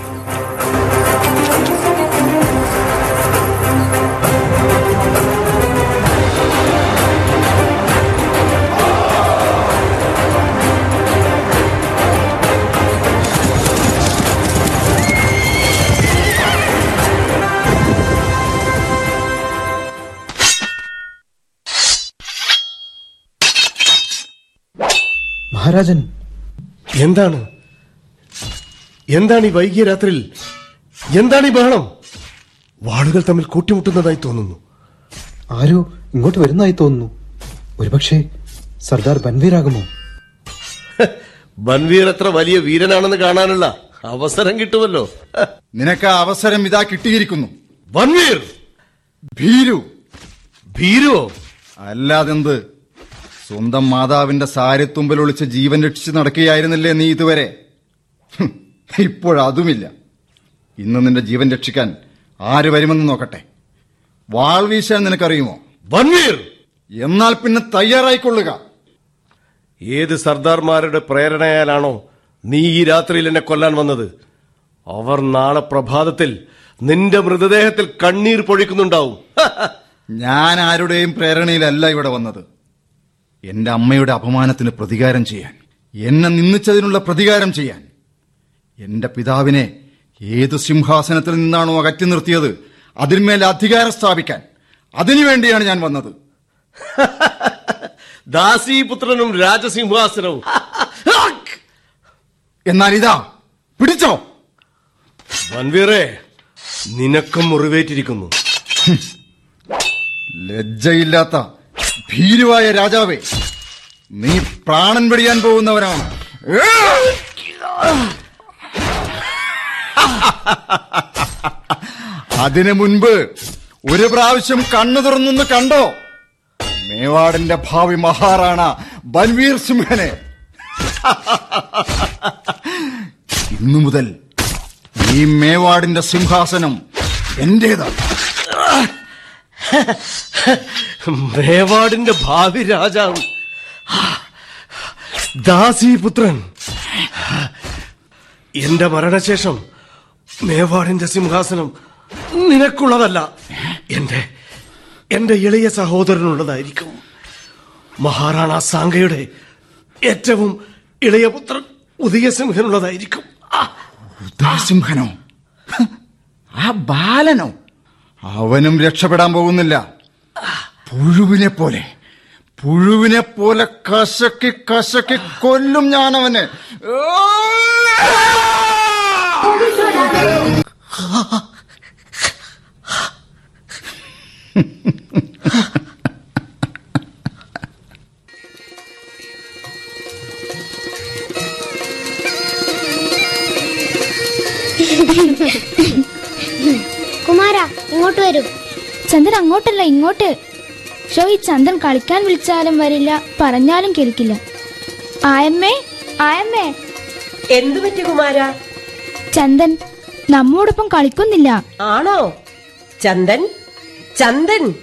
മഹാരാജൻ എന്താണ്? എന്താണ് ഈ വൈകിയ രാത്രിയിൽ? എന്താണ് ഈ ബഹളം? വാളുകൾ തമ്മിൽ കൂട്ടിമുട്ടുന്നതായി തോന്നുന്നു. ആരോ ഇങ്ങോട്ട് വരുന്നതായി തോന്നുന്നു. ഒരുപക്ഷെ സർദാർ ബൻവീരാകുമോ? ബൻവീർ എത്ര വലിയ വീരനാണെന്ന് കാണാനുള്ള അവസരം കിട്ടുമല്ലോ. നിനക്ക് ആ അവസരം ഇതാ കിട്ടിയിരിക്കുന്നു. ബൻവീർ! ഭീരു. ഭീരുവോ? അല്ലാതെന്ത്? സ്വന്തം മാതാവിന്റെ സാരത്തുമ്പിൽ ഒളിച്ച് ജീവൻ രക്ഷിച്ച് നടക്കുകയായിരുന്നില്ലേ നീ ഇതുവരെ? ഇപ്പോഴതുമില്ല ഇന്ന് നിന്റെ ജീവൻ രക്ഷിക്കാൻ ആര് വരുമെന്ന് നോക്കട്ടെ. വാൾ വീശാൻ നിനക്കറിയുമോ? വന്നീർ എന്നാൽ പിന്നെ തയ്യാറായിക്കൊള്ളുക. ഏത് സർദാർമാരുടെ പ്രേരണയാലാണോ നീ ഈ രാത്രിയിൽ എന്നെ കൊല്ലാൻ വന്നത്? അവർ നാളെ പ്രഭാതത്തിൽ നിന്റെ മൃതദേഹത്തിൽ കണ്ണീർ പൊഴിക്കുന്നുണ്ടാവും. ഞാൻ ആരുടെയും പ്രേരണയിലല്ല ഇവിടെ വന്നത്. എന്റെ അമ്മയുടെ അപമാനത്തിന് പ്രതികാരം ചെയ്യാൻ എന്നെ നിന്ദിച്ചതിനുള്ള പ്രതികാരം ചെയ്യാൻ എന്റെ പിതാവിനെ ഏത് സിംഹാസനത്തിൽ നിന്നാണോ അകറ്റി നിർത്തിയത് അതിന്മേൽ അധികാരം സ്ഥാപിക്കാൻ അതിനുവേണ്ടിയാണ് ഞാൻ വന്നത്. ദാസീപുത്രനും രാജസിംഹാസനവും. എന്നാൽ ഇതാ പിടിച്ചോ. വൻവീറെ നിനക്കും മുറിവേറ്റിരിക്കുന്നു. ലജ്ജയില്ലാത്ത ഭീരുവായ രാജാവേ നീ പ്രാണൻ പിടിയാൻ പോകുന്നവരാണ് അതിനു മുൻപ് ഒരു പ്രാവശ്യം കണ്ണു തുറന്നൊന്ന് കണ്ടോ? മേവാടിന്റെ ഭാവി മഹാറാണ ബൻവീർ സിംഹനെ. ഇന്നു മുതൽ ഈ മേവാടിന്റെ സിംഹാസനം എന്റേതാണ്. മേവാടിന്റെ ഭാവി രാജാവ്. ദാസിപുത്രൻ. എന്റെ മരണശേഷം മേവാടിന്റെ സിംഹാസനം നിനക്കുള്ളതല്ല. എന്റെ എന്റെ ഇളയ സഹോദരനുള്ളതായിരിക്കും. മഹാറാണ സാങ്കയുടെ ഏറ്റവും ഇളയ പുത്രൻ ഉദയസിംഹനുള്ളതായിരിക്കും ഉദയസിംഹനോ ആ ബാലനോ? അവനും രക്ഷപ്പെടാൻ പോകുന്നില്ല. പുഴുവിനെ പോലെ പുഴുവിനെ പോലെ കശക്കി കശക്കി കൊല്ലും ഞാൻ അവനെ കുമാര ഇങ്ങോട്ട് വരും. ചന്ദൻ അങ്ങോട്ടല്ല ഇങ്ങോട്ട്. ഷോ ഈ ചന്ദ്രൻ കളിക്കാൻ വിളിച്ചാലും വരില്ല പറഞ്ഞാലും കേൾക്കില്ല. ആയമ്മേ ആയമ്മേ. എന്തു പറ്റി കുമാര? ചന്ദൻ നമ്മോടൊപ്പം കളിക്കുന്നില്ല. ആണോ? ചന്ദൻ? ചന്ദൻ?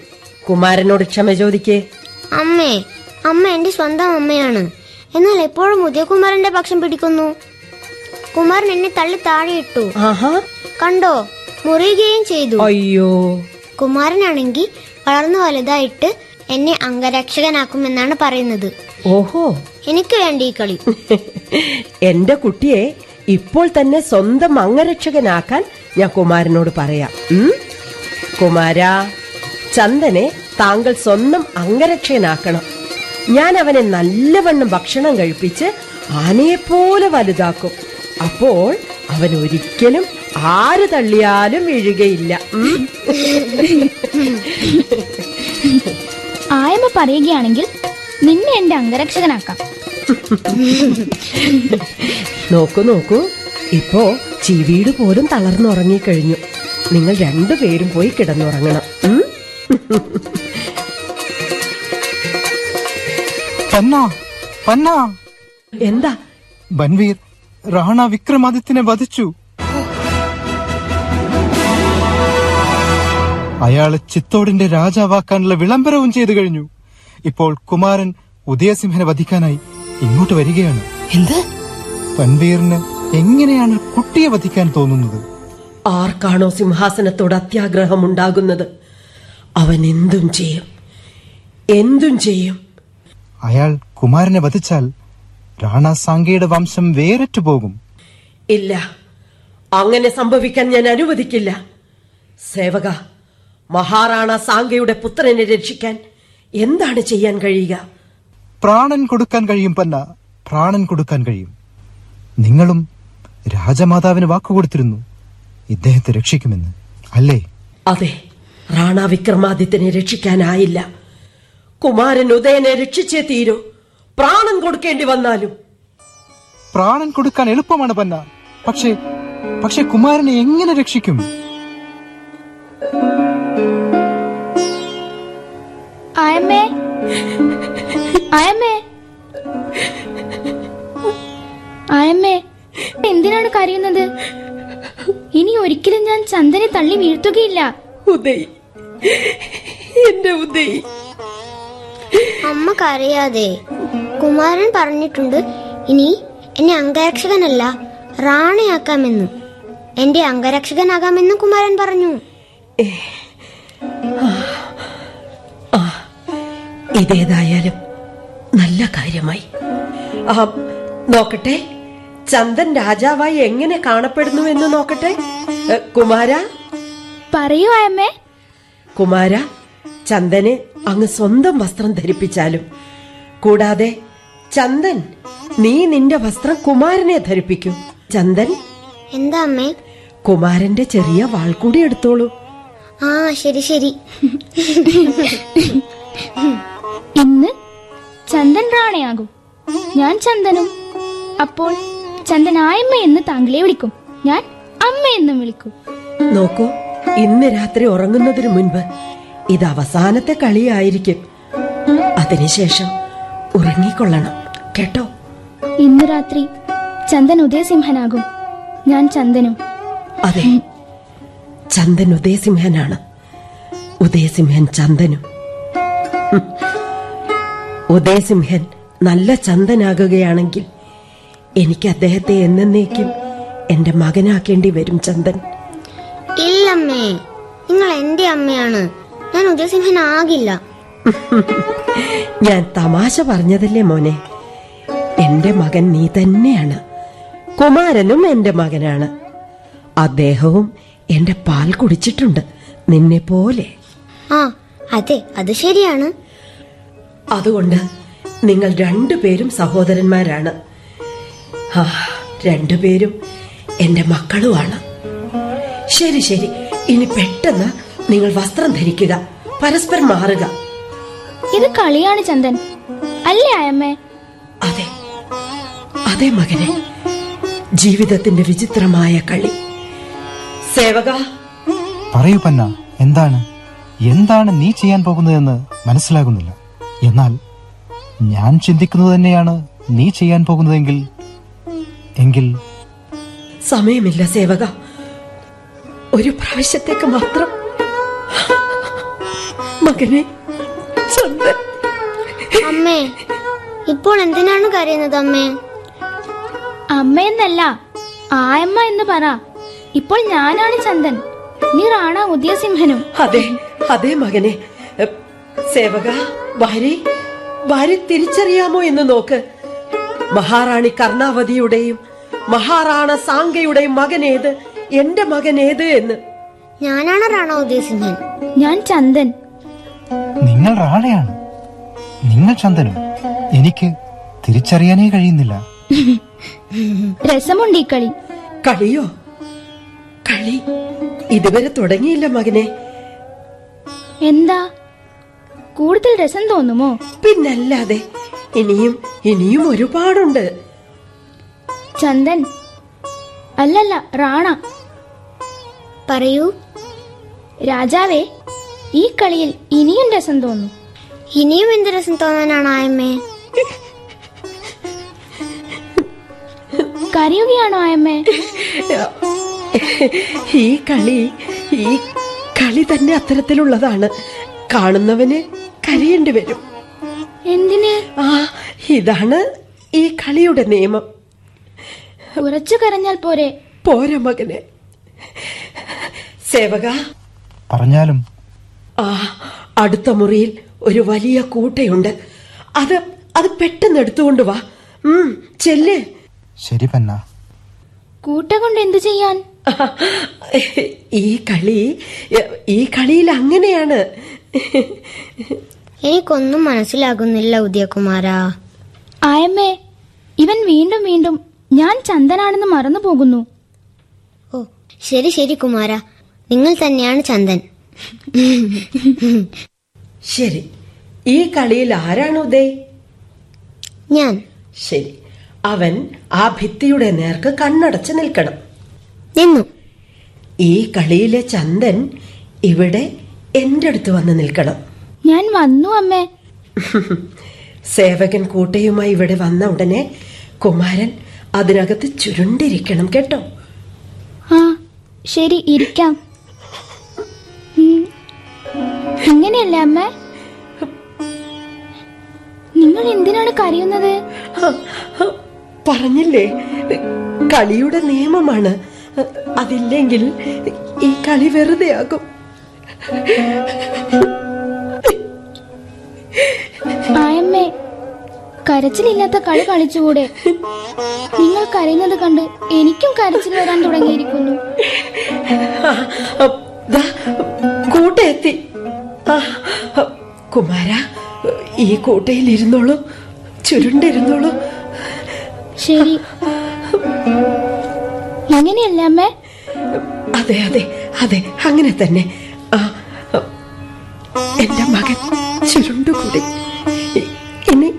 കുമാരനോട് ക്ഷമ ചോദിക്കേ. അമ്മേ അമ്മ എന്റെ സ്വന്തം അമ്മയാണ്. എന്നാൽ എപ്പോഴും ഉദയകുമാരന്റെ പക്ഷം പിടിക്കുന്നു. കുമാരൻ എന്നെ തള്ളി താഴെയിട്ടു ആഹാ. കണ്ടോ? മുറിയുകയും ചെയ്തു. അയ്യോ. കുമാരനാണെങ്കിൽ വളർന്നു വലുതായിട്ട് എന്നെ അംഗരക്ഷകനാക്കുമെന്നാണ് പറയുന്നത്. ഓഹോ. എനിക്ക് വേണ്ടി ഈ കളി. എന്റെ കുട്ടിയെ ഇപ്പോൾ തന്നെ സ്വന്തം അംഗരക്ഷകനാക്കാൻ ഞാൻ കുമാരനോട് പറയാം. കുമാര ചന്ദനെ താങ്കൾ സ്വന്തം അംഗരക്ഷകനാക്കണം. ഞാൻ അവനെ നല്ലവണ്ണം ഭക്ഷണം കഴിപ്പിച്ച് ആനയെപ്പോലെ വലുതാക്കും. അപ്പോൾ അവൻ ഒരിക്കലും ആര് തള്ളിയാലും വീഴുകയില്ല? ആയമ്മ പറയുകയാണെങ്കിൽ നിന്നെ എന്റെ അംഗരക്ഷകനാക്കാം. നോക്കൂ നോക്കൂ. ഇപ്പോ ചിവീട് പോലും തളർന്നുറങ്ങിക്കഴിഞ്ഞു. നിങ്ങൾ രണ്ടുപേരും പോയി കിടന്നുറങ്ങണം. പന്ന പന്ന. എന്താ? ബൻവീർ റാണ വിക്രമാദിത്യനെ വധിച്ചു. അയാൾ ചിത്തോടിന്റെ രാജാവാക്കാനുള്ള വിളംബരവും ചെയ്തു കഴിഞ്ഞു. ഇപ്പോൾ കുമാരൻ ഉദയസിംഹനെ വധിക്കാനായി ഇങ്ങോട്ട് വരികയാണ്. എന്ത്? ബൻവീറിന് എങ്ങനെയാണ് കുട്ടിയെ വധിക്കാൻ തോന്നുന്നത്? ആർക്കാണോ സിംഹാസനത്തോട് അത്യാഗ്രഹം ഉണ്ടാകുന്നത്? അവൻ എന്തും ചെയ്യും. എന്തും ചെയ്യും. അയാൾ കുമാരനെ വധിച്ചാൽ റാണ സാങ്കയുടെ വംശം വേറിട്ടു പോകും. ഇല്ല. അങ്ങനെ സംഭവിക്കാൻ ഞാൻ അനുവദിക്കില്ല. സേവക മഹാറാണ സാങ്കയുടെ പുത്രനെ രക്ഷിക്കാൻ എന്താണ് ചെയ്യാൻ കഴിയുക? പ്രാണൻ കൊടുക്കാൻ കഴിയും പന്ന പ്രാണൻ കൊടുക്കാൻ കഴിയും. നിങ്ങളും രാജമാതാവിന് വാക്കുകൊടുത്തിരുന്നു ഇദ്ദേഹത്തെ രക്ഷിക്കുമെന്ന്. അല്ലേ? അതെ റാണ വിക്രമാദിത്യനെ രക്ഷിക്കാനായില്ല. കുമാരൻ ഉദയനെ രക്ഷിച്ചേ തീരൂ. പ്രാണൻ കൊടുക്കേണ്ടി വന്നാലും. പ്രാണൻ കൊടുക്കാൻ എളുപ്പമാണ് പന്ന. പക്ഷേ പക്ഷെ കുമാരനെ എങ്ങനെ രക്ഷിക്കും? ചന്ദനെ തള്ളി വീഴ്ത്തുകയില്ല. ഉദയ്. എന്റെ ഉദയ്. അമ്മ കരയാതെ. കുമാരൻ പറഞ്ഞിട്ടുണ്ട് ഇനി എന്നെ അംഗരക്ഷകനല്ല റാണിയാക്കാമെന്ന്. എന്റെ അംഗരക്ഷകനാകാമെന്ന് കുമാരൻ പറഞ്ഞു. ഇതേതായാലും നല്ല കാര്യമായി. നോക്കട്ടെ. ചന്ദൻ രാജാവായി എങ്ങനെ കാണപ്പെടുന്നു എന്ന് നോക്കട്ടെ? കുമാര? പറയൂ ആയമ്മേ കുമാര ചന്ദന് അങ്ങ് സ്വന്തം വസ്ത്രം ധരിപ്പിച്ചാലും. കൂടാതെ ചന്ദൻ നീ നിന്റെ വസ്ത്രം കുമാരനെ ധരിപ്പിക്കൂ. ചന്ദൻ? എന്താ അമ്മേ? കുമാരന്റെ ചെറിയ വാൾ കൂടി എടുത്തോളൂ. ആ ശരി ശരി. ഇന്ന് ചന്ദൻ റാണയാകും. ഞാൻ ചന്ദനും. അപ്പോൾ ആയമ്മ എന്ന് താങ്കളെ വിളിക്കും. ഞാൻ അമ്മ എന്നും വിളിക്കും. നോക്കൂ ഇന്ന് രാത്രി ഉറങ്ങുന്നതിന് മുൻപ് ഇത് അവസാനത്തെ കളിയായിരിക്കും. അതിനുശേഷം ഉറങ്ങിക്കൊള്ളണം കേട്ടോ? ഇന്ന് രാത്രി ചന്ദൻ ഉദയസിംഹനാകും. ഞാൻ ചന്ദനും. അതെ ചന്ദൻ ഉദയസിംഹനാണ്. ഉദയസിംഹൻ ചന്ദനും. ഉദയസിംഹൻ നല്ല ചന്ദനാകുകയാണെങ്കിൽ എനിക്ക് അദ്ദേഹത്തെ എന്നേക്കും എന്റെ മകനാക്കേണ്ടി വരും ചന്ദൻ. ഇല്ലമ്മേ നിങ്ങൾ എന്റെ അമ്മയാണ്. ഞാൻ ഉദയസിംഹനാകില്ല ഞാൻ തമാശ പറഞ്ഞതല്ലേ മോനെ? എന്റെ മകൻ നീ തന്നെയാണ്. കുമാരനും എന്റെ മകനാണ്. അദ്ദേഹവും എന്റെ പാൽ കുടിച്ചിട്ടുണ്ട് നിന്നെ പോലെ. ആ അതെ അത് ശരിയാണ്. അതുകൊണ്ട് നിങ്ങൾ രണ്ടുപേരും സഹോദരന്മാരാണ്. ആ, രണ്ടുപേരും എന്റെ മക്കളുമാണ്. ശരി ശരി. ഇനി പെട്ടെന്ന് നിങ്ങൾ വസ്ത്രം ധരിക്കുക. പരസ്പരം മാറുക. ഇത് കളിയാണ് ചന്ദൻ. അല്ലേ ആയമ്മേ അതെ. അതെ മകനെ. ജീവിതത്തിന്റെ വിചിത്രമായ കളി. സേവക. പറയൂ പന്ന. എന്താണ്? എന്താണ് നീ ചെയ്യാൻ പോകുന്നതെന്ന് മനസ്സിലാകുന്നില്ല. എന്നാൽ ഞാൻ ചിന്തിക്കുന്നത് തന്നെയാണ് നീ ചെയ്യാൻ പോകുന്നതെങ്കിൽ എങ്കിൽ സമയമില്ല സേവക. ഒരു പ്രാവശ്യത്തേക്ക് മാത്രം. മകനെ അമ്മേ ഇപ്പോൾ എന്തിനാണ് കരയുന്നത് അമ്മേ? അമ്മയെന്നല്ല ആയമ്മ എന്ന് പറ. ഇപ്പോൾ ഞാനാണ് ചന്ദൻ. നീ റാണ ഉദയസിംഹനും. അതെ അതെ മകനെ. സേവക ഭാര്യ ഭാര്യ തിരിച്ചറിയാമോ എന്ന് നോക്ക്. മഹാറാണി കർണാവതിയുടെയും മഹാറാണ സാങ്കയുടെയും മകനേത്? എന്റെ മകനേത് എന്ന്. ഞാനാണ് റാണ ഉദയസിംഹൻ. ഞാൻ ചന്ദൻ. നിങ്ങൾ റാണയാണ്. നിങ്ങൾ ചന്ദനും. എനിക്ക് തിരിച്ചറിയാനേ കഴിയുന്നില്ല. രസമുണ്ട് ഈ കളി. കളിയോ? കളി? ഇതുവരെ തുടങ്ങിയില്ല മകനെ. എന്താ? കൂടുതൽ രസം തോന്നുമോ? പിന്നല്ലാതെ ഇനിയും ഇനിയും ഒരുപാടുണ്ട്. ചന്ദൻ അല്ലല്ല റാണ. പറയൂ. രാജാവേ ഈ കളിയിൽ ഇനിയും രസം തോന്നും. ഇനിയും എന്ത് രസം തോന്നാനാണ് ആയമ്മേ? കരയുകയാണോ ആയമ്മേ? ഈ കളി ഈ കളി തന്നെ അത്തരത്തിലുള്ളതാണ്. കാണുന്നവന് കരയേണ്ടി വരും. എന്തിന്? ആ ഇതാണ് ഈ കളിയുടെ നിയമം. ഉറച്ചു കരഞ്ഞാൽ പോരെ. പോര മകനെ. സേവക. പറഞ്ഞാലും. ആ അടുത്ത മുറിയിൽ ഒരു വലിയ കൂട്ടയുണ്ട്. അത് അത് പെട്ടെന്ന് എടുത്തുകൊണ്ട് വാ. ചെല്ലേ ചെല്ല്. ശരി പന്ന കൂട്ട കൊണ്ട് എന്തു ചെയ്യാൻ? ഈ കളി ഈ കളിയിൽ അങ്ങനെയാണ്. എനിക്കൊന്നും മനസ്സിലാകുന്നില്ല ഉദയകുമാര. ആയമ്മേ ഇവൻ വീണ്ടും വീണ്ടും ഞാൻ ചന്ദനാണെന്ന് മറന്നു പോകുന്നു ഓ ശരി ശരി കുമാര. നിങ്ങൾ തന്നെയാണ് ചന്ദൻ. ശരി. ഈ കളിയിൽ ആരാണ് ഉദയ്? ഞാൻ. ശരി. അവൻ ആ ഭിത്തിയുടെ നേർക്ക് കണ്ണടച്ച് നിൽക്കണം. നിന്നു. ഈ കളിയിലെ ചന്ദൻ ഇവിടെ എന്റെ അടുത്ത് വന്ന് നിൽക്കണം. ഞാൻ വന്നു അമ്മേ. സേവകൻ കൂട്ടയുമായി ഇവിടെ വന്ന ഉടനെ കുമാരൻ അതിനകത്ത് ചുരുണ്ടിരിക്കണം കേട്ടോ? ആ ശരി ഇരിക്കാം. അങ്ങനെയല്ലേ അമ്മ? നിങ്ങൾ എന്തിനാണ് കരയുന്നത്? പറഞ്ഞില്ലേ കളിയുടെ നിയമമാണ്. അതില്ലെങ്കിൽ ഈ കളി വെറുതെയാകും. ആയമ്മേ കരച്ചിലില്ലാത്ത കളി കളിച്ചുകൂടെ? നിങ്ങൾ കരയുന്നത് കണ്ട് എനിക്കും കരച്ചിൽ വരാൻ തുടങ്ങിയിരിക്കുന്നു. കൂട്ടെത്തി. കുമാര ഈ കൂട്ടയിൽ ഇരുന്നോളൂ ചുരുണ്ടിരുന്നോളൂ. ശരി. അങ്ങനെയല്ല അമ്മേ? അതെ അതെ അതെ അങ്ങനെ തന്നെ. ആ, എന്റെ മകൻ ചുരുണ്ടുകൂടി. ഇനി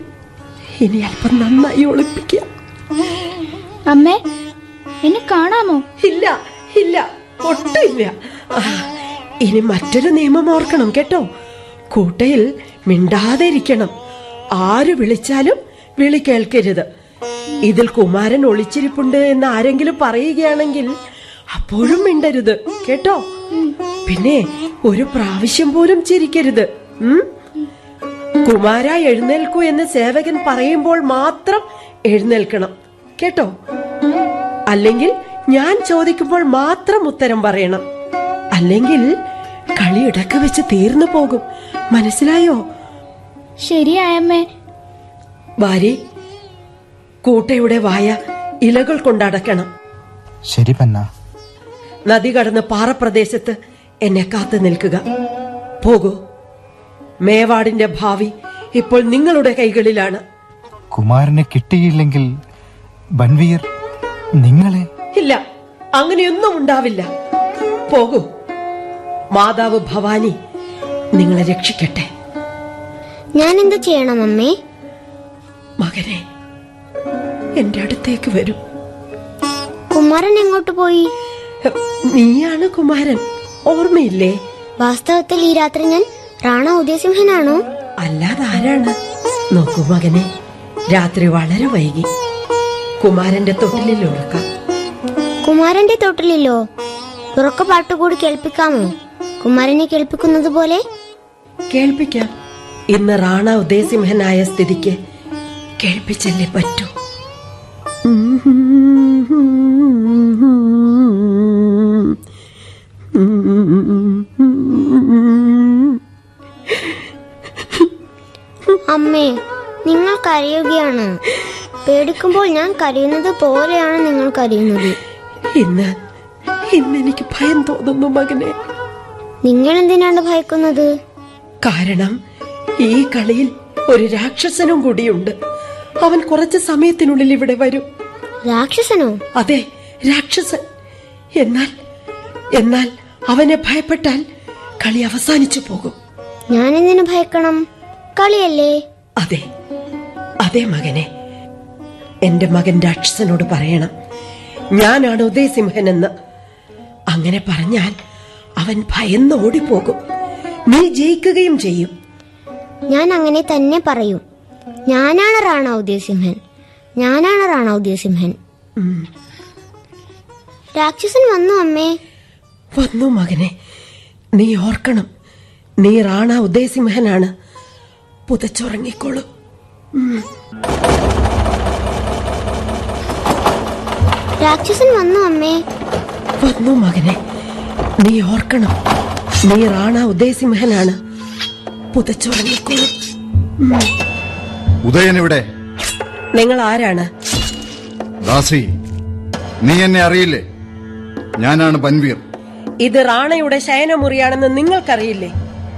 ഇനി അല്പം നന്നായി ഒളിപ്പിക്കുക. അമ്മേ എന്നെ കാണാമോ? ഇല്ല ഇല്ല ഒട്ടുമില്ല. ആ, ഇനി മറ്റൊരു നിയമം ഓർക്കണം കേട്ടോ. കൂട്ടയിൽ മിണ്ടാതെ ഇരിക്കണം ആര് വിളിച്ചാലും വിളി കേൾക്കരുത്. ഇതിൽ കുമാരൻ ഒളിച്ചിരിപ്പുണ്ട് എന്ന് ആരെങ്കിലും പറയുകയാണെങ്കിൽ അപ്പോഴും മിണ്ടരുത്. കേട്ടോ? പിന്നെ ഒരു പ്രാവശ്യം പോലും ചിരിക്കരുത്. ഉം? കുമാര എഴുന്നേൽക്കൂ എന്ന് സേവകൻ പറയുമ്പോൾ മാത്രം എഴുന്നേൽക്കണം. കേട്ടോ? അല്ലെങ്കിൽ ഞാൻ ചോദിക്കുമ്പോൾ മാത്രം ഉത്തരം പറയണം. അല്ലെങ്കിൽ കളി ഇടയ്ക്ക് വെച്ച് തീർന്നു പോകും. മനസ്സിലായോ? ശരിയായമ്മേ. ഭാര്യ കൂട്ടയുടെ വായ ഇലകൾ കൊണ്ടടക്കണം ശരി പന്ന നദി കടന്ന് പാറപ്രദേശത്ത് എന്നെ കാത്തു നിൽക്കുക. പോകൂ. മേവാടിന്റെ ഭാവി ഇപ്പോൾ നിങ്ങളുടെ കൈകളിലാണ്. കുമാരനെ കിട്ടിയില്ലെങ്കിൽ ബൻവീർ നിങ്ങളെ? ഇല്ല അങ്ങനെയൊന്നും ഉണ്ടാവില്ല. പോകൂ. മാതാവ് ഭവാനി നിങ്ങളെ രക്ഷിക്കട്ടെ. ഞാൻ എന്ത് ചെയ്യണം അമ്മേ? മകനെ എന്റെ അടുത്തേക്ക് വരും. കുമാരൻ എങ്ങോട്ട് പോയി? നീയാണ് കുമാരൻ. ഓർമ്മയില്ലേ? വാസ്തവത്തിൽ ഈ രാത്രി ഞാൻ റാണ ഉദയസിംഹനാണോ? അല്ലാതെ ആരാണ്? നോക്കൂ മകനെ രാത്രി വളരെ വൈകി. കുമാരന്റെ തൊട്ടിലിൽ ഉറക്കാം. കുമാരന്റെ തൊട്ടിലില്ലോ ഉറക്ക പാട്ടുകൂടി കേൾപ്പിക്കാമോ? കുമാരനെ കേൾപ്പിക്കുന്നത് പോലെ? കേൾപ്പിക്കാം. ഇന്ന് റാണ ഉദയസിംഹനായ സ്ഥിതിക്ക് കേൾപ്പിച്ചല്ലേ പറ്റൂ. അമ്മേ നിങ്ങൾ കരയുകയാണ്. പേടിക്കുമ്പോൾ ഞാൻ കരയുന്നത് പോലെയാണ് നിങ്ങൾ കരയുന്നത്. ഇന്ന് ഇന്ന് എനിക്ക് ഭയം തോന്നുന്നു മകനെ. നിങ്ങൾ എന്തിനാണ് ഭയക്കുന്നത്? കാരണം ഈ കളിയിൽ ഒരു രാക്ഷസനും കൂടിയുണ്ട്. അവൻ കുറച്ച് സമയത്തിനുള്ളിൽ ഇവിടെ വരും. രാക്ഷസനോ? അതെ രാക്ഷസൻ. എന്നാൽ എന്നാൽ അവനെ ഭയപ്പെട്ടാൽ കളി അവസാനിച്ചു പോകും. ഞാൻ എന്തിനു ഭയക്കണം? കളിയല്ലേ? അതെ അതെ മകനെ. എന്റെ മകൻ രാക്ഷസനോട് പറയണം ഞാനാണ് ഉദയസിംഹൻ എന്ന് അങ്ങനെ പറഞ്ഞാൽ അവൻ ഭയന്ന് ഓടിപ്പോകും. നീ ജയിക്കുകയും ചെയ്യും. ഞാൻ അങ്ങനെ തന്നെ പറയും. ഞാനാണ് റാണ ഉദയസിംഹൻ. ഞാനാണ് റാണ ഉദയസിംഹൻ. രാക്ഷസൻ വന്നു അമ്മേ. വന്നു മകനെ. നീ ഓർക്കണം. നീ റാണ ഉദയസിംഹനാണ്. പുതച്ചുറങ്ങിക്കോളൂ. രാക്ഷസൻ വന്നു അമ്മേ. വന്നു മകനെ. നീ ഓർക്കണം. നീ റാണ ഉദയസിംഹനാണ്. പുതച്ചുറങ്ങിക്കോളൂ. നിങ്ങൾ ആരാണ്? ദാസി നീ എന്നെ അറിയില്ലേ? ഞാനാണ് ബൻവീർ ഇത് റാണയുടെ ശയനമുറിയാണെന്ന് നിങ്ങൾക്കറിയില്ലേ?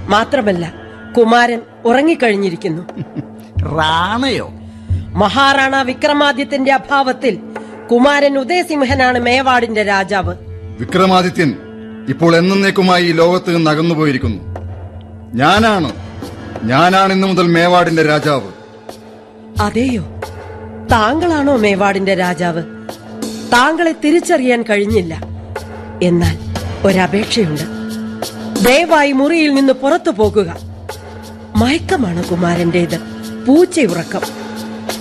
മാത്രമല്ല കുമാരൻ ഉറങ്ങിക്കഴിഞ്ഞിരിക്കുന്നു. റാണയോ? മഹാറാണ വിക്രമാദിത്യന്റെ അഭാവത്തിൽ കുമാരൻ ഉദയസിംഹനാണ് മേവാടിന്റെ രാജാവ്. വിക്രമാദിത്യൻ ഇപ്പോൾ എന്നേക്കുമായി ഈ ലോകത്ത് നിന്ന് അകന്നുപോയിരിക്കുന്നു ഞാനാണ്? ഞാനാണ് ഇന്നു മുതൽ മേവാടിന്റെ രാജാവ്. അതെയോ? താങ്കളാണോ മേവാടിന്റെ രാജാവ്? താങ്കളെ തിരിച്ചറിയാൻ കഴിഞ്ഞില്ല. എന്നാൽ ഒരപേക്ഷയുണ്ട്. ദയവായി മുറിയിൽ നിന്ന് പുറത്തു പോകുക. മയക്കമാണ് കുമാരന്റേത്. പൂച്ചയുറക്കം.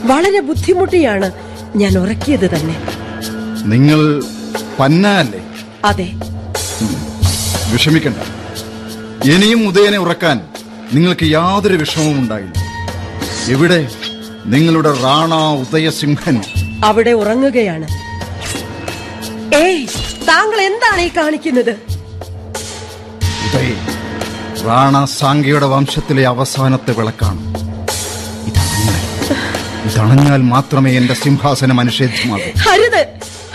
വളരെ ബുദ്ധിമുട്ടിയാണ് ഞാൻ ഉറക്കിയത് തന്നെ. നിങ്ങൾ പന്ന അല്ലേ അതെ വിഷമിക്കണ്ട. ഇനിയും ഉദയനെ ഉറക്കാൻ നിങ്ങൾക്ക് യാതൊരു വിഷമവും ഉണ്ടായില്ല. എവിടെ നിങ്ങളുടെ റാണ ഉദയസിംഹൻ. അവിടെ ഉറങ്ങുകയാണ്. ഏയ്! താങ്കൾ എന്താണ് ഈ കാണിക്കുന്നത്? റാണ സാങ്കയുടെ വംശത്തിലെ അവസാനത്തെ വിളക്കാണ്. ഇതണഞ്ഞാൽ മാത്രമേ എന്റെ സിംഹാസനം അനിഷേധ്യമാകൂ ഹരിത്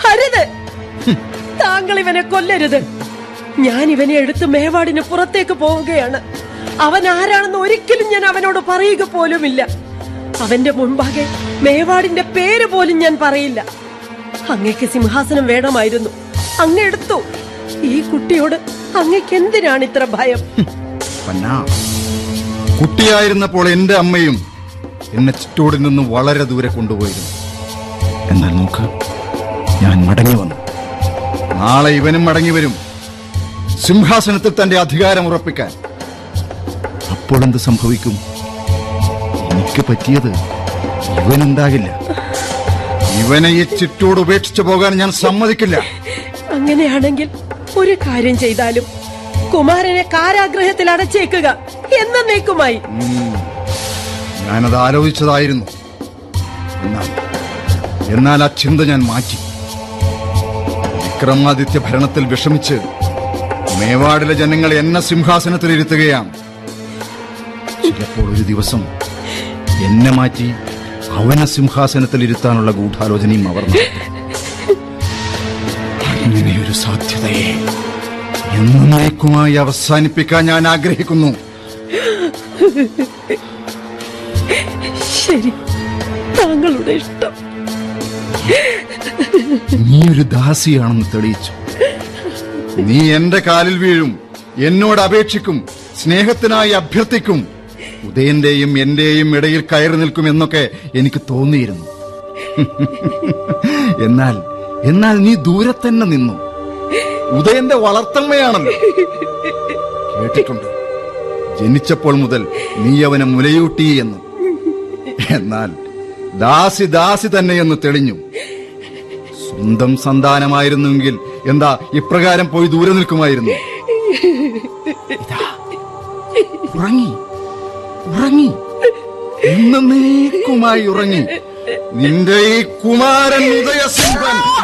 ഹരിത്! താങ്കൾ ഇവനെ കൊല്ലരുത്. ഞാൻ ഇവനെ എടുത്ത് മേവാടിന് പുറത്തേക്ക് പോവുകയാണ്. അവൻ ആരാണെന്ന് ഒരിക്കലും ഞാൻ അവനോട് പറയുക പോലുമില്ല. അവന്റെ മുൻപാകെ മേവാടിന്റെ പേര് പോലും ഞാൻ പറയില്ല. അങ്ങേക്ക് സിംഹാസനം വേണമായിരുന്നു. അങ്ങ് എടുത്തു. ഈ കുട്ടിയോട് അങ്ങക്ക് എന്തിനാണ് ഇത്ര ഭയം? കുട്ടിയായിരുന്നപ്പോൾ എന്റെ അമ്മയും എന്നെ ചുറ്റോടിൽ നിന്ന് വളരെ ദൂരെ കൊണ്ടുപോയിരുന്നു. എന്നാൽ നോക്ക് ഞാൻ മടങ്ങി വന്നു. നാളെ ഇവനും മടങ്ങി വരും. സിംഹാസനത്തിൽ തന്റെ അധികാരം ഉറപ്പിക്കാൻ. അപ്പോൾ എന്ത് സംഭവിക്കും? എനിക്ക് പറ്റിയത് ഇവനുണ്ടാകില്ല. ഇവനെ ഈ ചിറ്റോട് ഉപേക്ഷിച്ചു പോകാൻ ഞാൻ സമ്മതിക്കില്ല. അങ്ങനെയാണെങ്കിൽ ഒരു കാര്യം ചെയ്താലും കുമാരനെ കാരാഗ്രഹത്തിൽ അടച്ചേക്കുക എന്നേക്കുമായി. ഞാനത് ആലോചിച്ചതായിരുന്നു. എന്നാൽ ആ ചിന്ത ഞാൻ മാറ്റി. വിക്രമാദിത്യ ഭരണത്തിൽ വിഷമിച്ച് മേവാടിലെ ജനങ്ങൾ എന്നെ സിംഹാസനത്തിൽ ഇരുത്തുകയാണ് ചിലപ്പോൾ ഒരു ദിവസം എന്നെ മാറ്റി അവനെ സിംഹാസനത്തിൽ ഇരുത്താനുള്ള ഗൂഢാലോചനയും അവർ നടത്തും. അങ്ങനെയൊരു സാധ്യതയെ എന്നേക്കുമായി അവസാനിപ്പിക്കാൻ ഞാൻ ആഗ്രഹിക്കുന്നു. ശരി. താങ്കളുടെ ഇഷ്ടം. നീ ഒരു ദാസിയാണെന്ന് തെളിയിച്ചു. നീ എന്റെ കാലിൽ വീഴും. എന്നോട് അപേക്ഷിക്കും. സ്നേഹത്തിനായി അഭ്യർത്ഥിക്കും. ഉദയന്റെയും എന്റെയും ഇടയിൽ കയറി നിൽക്കും എന്നൊക്കെ എനിക്ക് തോന്നിയിരുന്നു. എന്നാൽ എന്നാൽ നീ ദൂരെ തന്നെ നിന്നു. ഉദയന്റെ വളർത്തമ്മയാണല്ലോ കേട്ടിട്ടുണ്ട്. ജനിച്ചപ്പോൾ മുതൽ നീ അവനെ മുലയൂട്ടി എന്ന്. എന്നാൽ ദാസി ദാസി തന്നെയെന്ന് തെളിഞ്ഞു. സ്വന്തം സന്താനമായിരുന്നെങ്കിൽ എന്താ ഇപ്രകാരം പോയി ദൂരെ നിൽക്കുമായിരുന്നു? ഉറങ്ങി. ഉറങ്ങി. എന്നേക്കുമായി ഉറങ്ങി. നിന്റെ ഈ കുമാരൻ ഉദയസിംഹൻ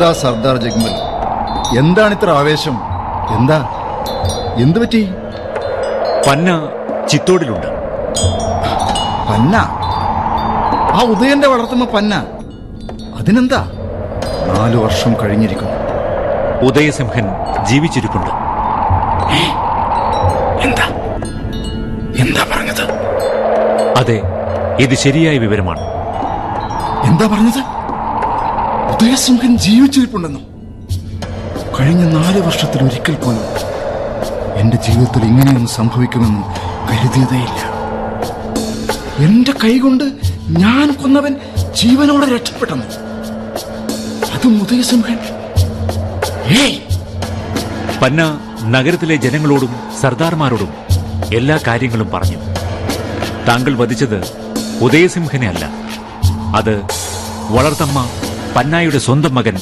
എന്താ സർദാർ ജഗ്മൽ എന്താണ് ഇത്ര ആവേശം? എന്താ? എന്തു പറ്റി? പന്ന ചിത്തോടിലുണ്ട്. പന്ന? ആ ഉദയന്റെ വളർത്തുന്ന പന്ന. അതിനെന്താ? നാലു വർഷം കഴിഞ്ഞിരിക്കുന്നു. ഉദയസിംഹൻ ജീവിച്ചിരിപ്പുണ്ട്. എന്താ? എന്താ പറഞ്ഞത്? അതെ ഇത് ശരിയായ വിവരമാണ്. എന്താ പറഞ്ഞത്? ഉദയസിംഹൻ ജീവിച്ചിരിപ്പുണ്ടെന്നോ കഴിഞ്ഞ നാല് വർഷത്തിൽ ഒരിക്കൽ പോലും എന്റെ ജീവിതത്തിൽ ഇങ്ങനെയൊന്നും സംഭവിക്കുമെന്ന് കരുതിയതേയില്ല. എന്റെ കൈകൊണ്ട് ഞാൻ കൊന്നവൻ ജീവനോടെ രക്ഷപ്പെട്ടെന്ന് അതും ഉദയസിംഹൻ പന്ന നഗരത്തിലെ ജനങ്ങളോടും സർദാർമാരോടും എല്ലാ കാര്യങ്ങളും പറഞ്ഞു. താങ്കൾ വധിച്ചത് ഉദയസിംഹനെ അല്ല അത് വളർത്തമ്മ പന്നായുടെ സ്വന്തം മകൻ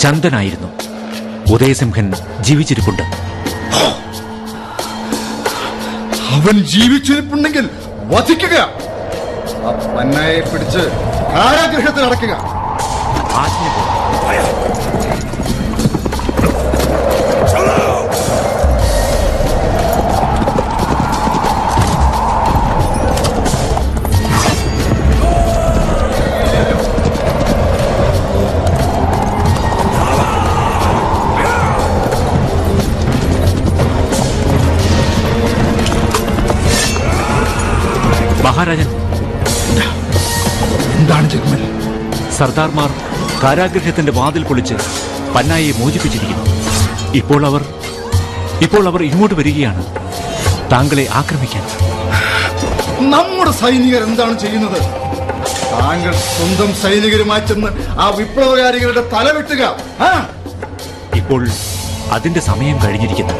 ചന്ദനായിരുന്നു. ഉദയസിംഹൻ ജീവിച്ചിരിപ്പുണ്ട്. അവൻ ജീവിച്ചിരിപ്പുണ്ടെങ്കിൽ വധിക്കുക. പന്നായെ പിടിച്ച് കാരാഗ്രഹത്തിൽ അടയ്ക്കുക സർദാർമാർ കാരാഗ്രഹത്തിന്റെ വാതിൽ പൊളിച്ച് പന്നായെ മോചിപ്പിച്ചിരിക്കുന്നു. ഇപ്പോൾ അവർ ഇപ്പോൾ അവർ ഇങ്ങോട്ട് വരികയാണ്. താങ്കളെ ആക്രമിക്കാൻ. നമ്മുടെ സൈനികർ എന്താണ് ചെയ്യുന്നത്? താങ്കൾ സ്വന്തം സൈനികരുമായി ചെന്ന് ആ വിപ്ലവകാരികളുടെ തല വെട്ടുക. ഇപ്പോൾ അതിന്റെ സമയം കഴിഞ്ഞിരിക്കുന്നു.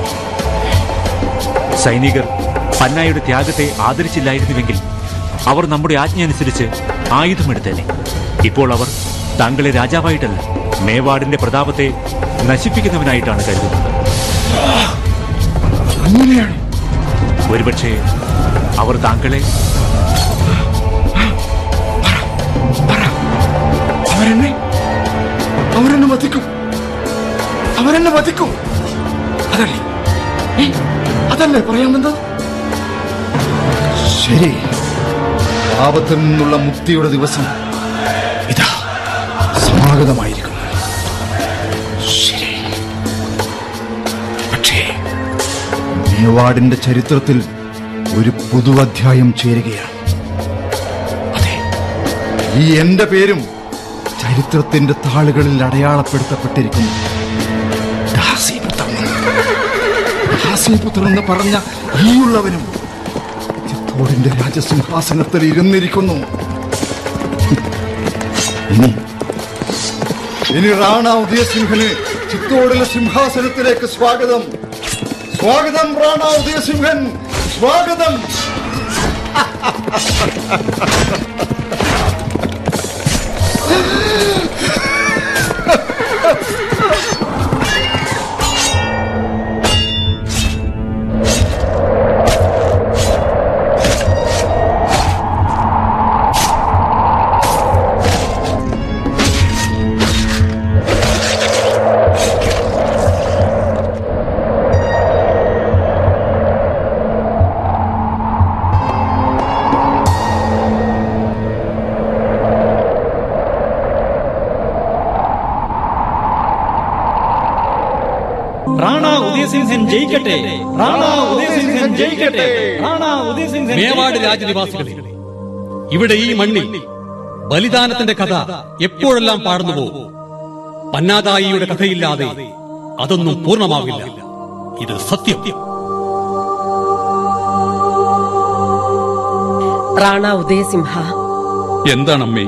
സൈനികർ പന്നായുടെ ത്യാഗത്തെ ആദരിച്ചില്ലായിരുന്നുവെങ്കിൽ അവർ നമ്മുടെ ആജ്ഞ അനുസരിച്ച് ആയുധമെടുത്തേനെ. ഇപ്പോൾ അവർ താങ്കളെ രാജാവായിട്ടല്ല മേവാടിന്റെ പ്രതാപത്തെ നശിപ്പിക്കുന്നവനായിട്ടാണ് കരുതുന്നത്. ഒരുപക്ഷെ അവർ താങ്കളെ അവരെന്നെ അവരെന്നെ വധിക്കും. അവരെന്നെ വധിക്കും. അതല്ലേ? അതല്ലേ ശരി. പാപത്തിൽ നിന്നുള്ള മുക്തിയുടെ ദിവസം സമാഗതമായിരിക്കുന്നു ശരി. പക്ഷേ മേവാടിന്റെ ചരിത്രത്തിൽ ഒരു പുതുവധ്യായം ചേരുകയാണ്. അതെ. ഈ എന്റെ പേരും ചരിത്രത്തിന്റെ താളുകളിൽ അടയാളപ്പെടുത്തപ്പെട്ടിരിക്കുന്നു. ദാസീപുത്രൻ. എന്ന് പറഞ്ഞ ഈയുള്ളവനും ചിത്തോടിന്റെ രാജസിംഹാസനത്തിൽ ഇരുന്നിരിക്കുന്നു. ഇനി ഇനി റാണ ഉദയസിംഹന് ചിത്തോടിലെ സിംഹാസനത്തിലേക്ക് സ്വാഗതം. സ്വാഗതം റാണ ഉദയസിംഹൻ. സ്വാഗതം. ജയിക്കട്ടെ. റാണ ഉദയസിംഹൻ ജയിക്കട്ടെ. റാണ ഉദയസിംഹൻ മേവാട് രാജനിവാസികളെ ഇവിടെ ഈ മണ്ണിൽ ബലിദാനത്തിന്റെ കഥ എപ്പോഴെല്ലാം പോകും പന്നാതായിയുടെ കഥയില്ലാതെ അതൊന്നും പൂർണമാവില്ല. ഇത് സത്യം. റാണ ഉദയസിംഹ. എന്താണമ്മേ?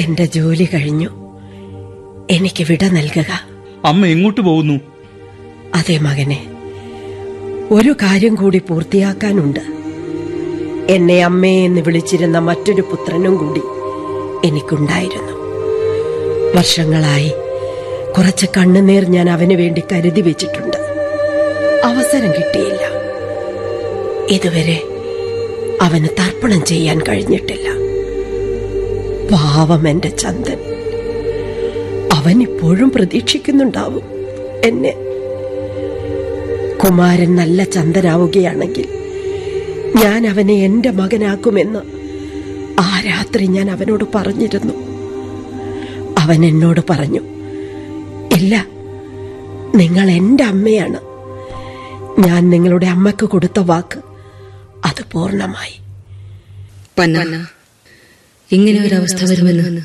എന്റെ ജോലി കഴിഞ്ഞു. എനിക്ക് വിട നൽകുക. അമ്മ എങ്ങോട്ട് പോകുന്നു? അതെ മകനെ. ഒരു കാര്യം കൂടി പൂർത്തിയാക്കാനുണ്ട്. എന്നെ അമ്മേ എന്ന് വിളിച്ചിരുന്ന മറ്റൊരു പുത്രനും കൂടി എനിക്കുണ്ടായിരുന്നു. വർഷങ്ങളായി കുറച്ച് കണ്ണുനീർ ഞാൻ അവന് വേണ്ടി കരുതി വെച്ചിട്ടുണ്ട്. അവസരം കിട്ടിയില്ല. ഇതുവരെ അവന് തർപ്പണം ചെയ്യാൻ കഴിഞ്ഞിട്ടില്ല. പാവം എന്റെ ചന്ദൻ. അവൻ ഇപ്പോഴും പ്രതീക്ഷിക്കുന്നുണ്ടാവും. എന്നെ. കുമാരൻ നല്ല ചന്ദനാവുകയാണെങ്കിൽ ഞാൻ അവനെ എന്റെ മകനാക്കുമെന്ന് ആ രാത്രി ഞാൻ അവനോട് പറഞ്ഞിരുന്നു. അവൻ എന്നോട് പറഞ്ഞു ഇല്ല നിങ്ങൾ എന്റെ അമ്മയാണ്. ഞാൻ നിങ്ങളുടെ അമ്മയ്ക്ക് കൊടുത്ത വാക്ക് അത് പൂർണമായി. ഇങ്ങനെ ഒരു അവസ്ഥ വരുമെന്ന്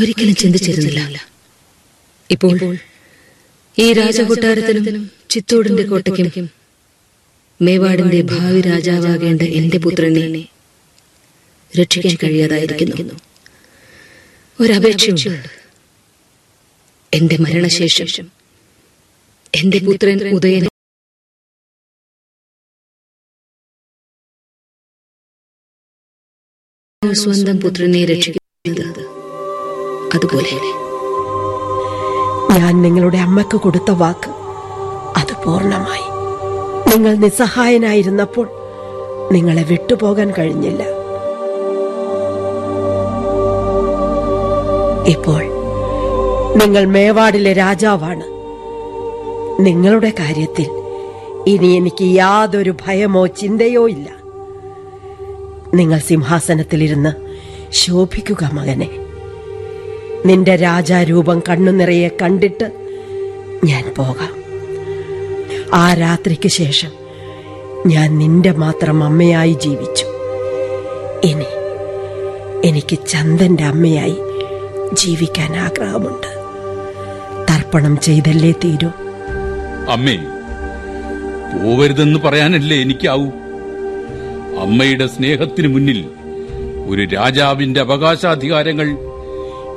ഒരിക്കലും ചിന്തിച്ചിരുന്നില്ല. ഇപ്പോൾ ഈ രാജകൊട്ടാരത്തിനും ചിത്തോടിന്റെ കോട്ടയ്ക്കും മേവാടിന്റെ ഭാവി രാജാവാകേണ്ട എന്റെ പുത്രനെ രക്ഷിക്കാൻ കഴിയാതായിരിക്കുന്നു. ഒരപേക്ഷയുണ്ട്. എന്റെ മരണശേഷം എന്റെ പുത്രൻ ഉദയൻ സ്വന്തം പുത്രനെ രക്ഷിക്കുന്നത്. അതുപോലെ. ഞാൻ നിങ്ങളുടെ അമ്മയ്ക്ക് കൊടുത്ത വാക്ക് അത് പൂർണമായി. നിങ്ങൾ നിസ്സഹായനായിരുന്നപ്പോൾ നിങ്ങളെ വിട്ടുപോകാൻ കഴിഞ്ഞില്ല. ഇപ്പോൾ നിങ്ങൾ മേവാടിലെ രാജാവാണ്. നിങ്ങളുടെ കാര്യത്തിൽ ഇനി എനിക്ക് യാതൊരു ഭയമോ ചിന്തയോ ഇല്ല. നിങ്ങൾ സിംഹാസനത്തിലിരുന്ന് ശോഭിക്കുക മകനെ. നിന്റെ രാജാരൂപം കണ്ണു നിറയെ കണ്ടിട്ട് ഞാൻ പോകാം. ആ രാത്രിക്ക് ശേഷം ഞാൻ നിന്റെ മാത്രം അമ്മയായി ജീവിച്ചു. ഇനി എനിക്ക് ചന്ദന്റെ അമ്മയായി ജീവിക്കാൻ ആഗ്രഹമുണ്ട്. തർപ്പണം ചെയ്തല്ലേ തീരൂ? അമ്മേ പോവരുതെന്ന് പറയാനല്ലേ എനിക്കാവൂ? അമ്മയുടെ സ്നേഹത്തിന് മുന്നിൽ ഒരു രാജാവിന്റെ അവകാശാധികാരങ്ങൾ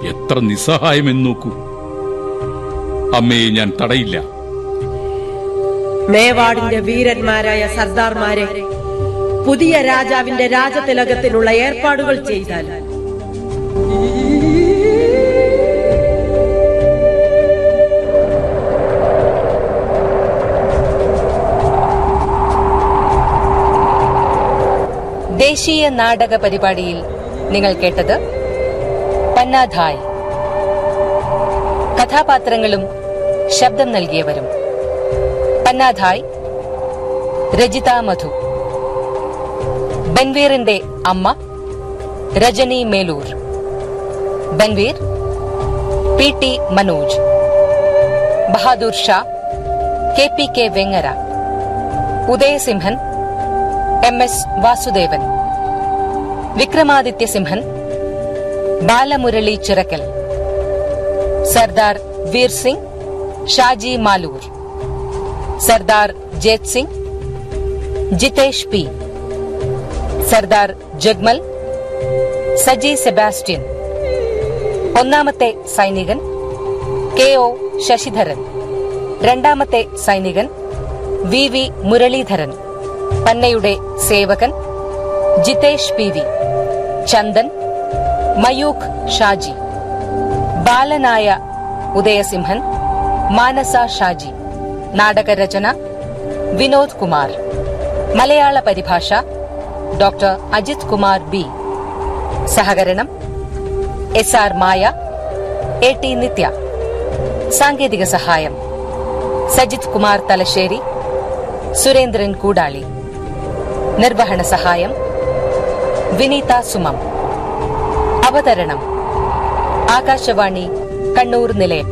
എത്ര നിസ്സഹായമെന്ന് നോക്കൂ അമ്മയെ ഞാൻ തടയില്ല. മേവാടിന്റെ വീരന്മാരായ സർദാർമാരെ പുതിയ രാജാവിന്റെ രാജതിലകത്തിനുള്ള ഏർപ്പാടുകൾ ചെയ്താൽ. ദേശീയ നാടക പരിപാടിയിൽ നിങ്ങൾ കേട്ടത് പന്നാധായ് കഥാപാത്രങ്ങളും ശബ്ദം നൽകിയവരും. പന്നാധായ് രജിത മധു. ബൻവീറിന്റെ അമ്മ Rajani Melur. Banveer P T Manoj. Bahadur Shah K P K Vengara. Udayasimhan M S Vasudevan. Vikramaditya Simhan Balamurali Chirakkal. Sardar Veer Singh Shaji Malur. Sardar Jeth Singh Jithesh P. Sardar Jagmal Saji Sebastian. ഒന്നാമത്തെ സൈനികൻ K O Sasidharan. രണ്ടാമത്തെ സൈനികൻ V V Muraleedharan. പന്നയുടെ സേവകൻ Jithesh P V. Chandan Mayukh Shaji. ബാലനായ ഉദയസിംഹൻ മാനസ ഷാജി. നാടകരചന വിനോദ് കുമാർ. മലയാള പരിഭാഷ ഡോക്ടർ അജിത് കുമാർ ബി. സഹകരണം S R Maya A T Nithya. സാങ്കേതിക സഹായം സജിത് കുമാർ തലശ്ശേരി സുരേന്ദ്രൻ കൂടാളി. നിർവഹണ സഹായം വിനീത സുമം. അവതരണം. ആകാശവാണി കണ്ണൂർ നിലയം.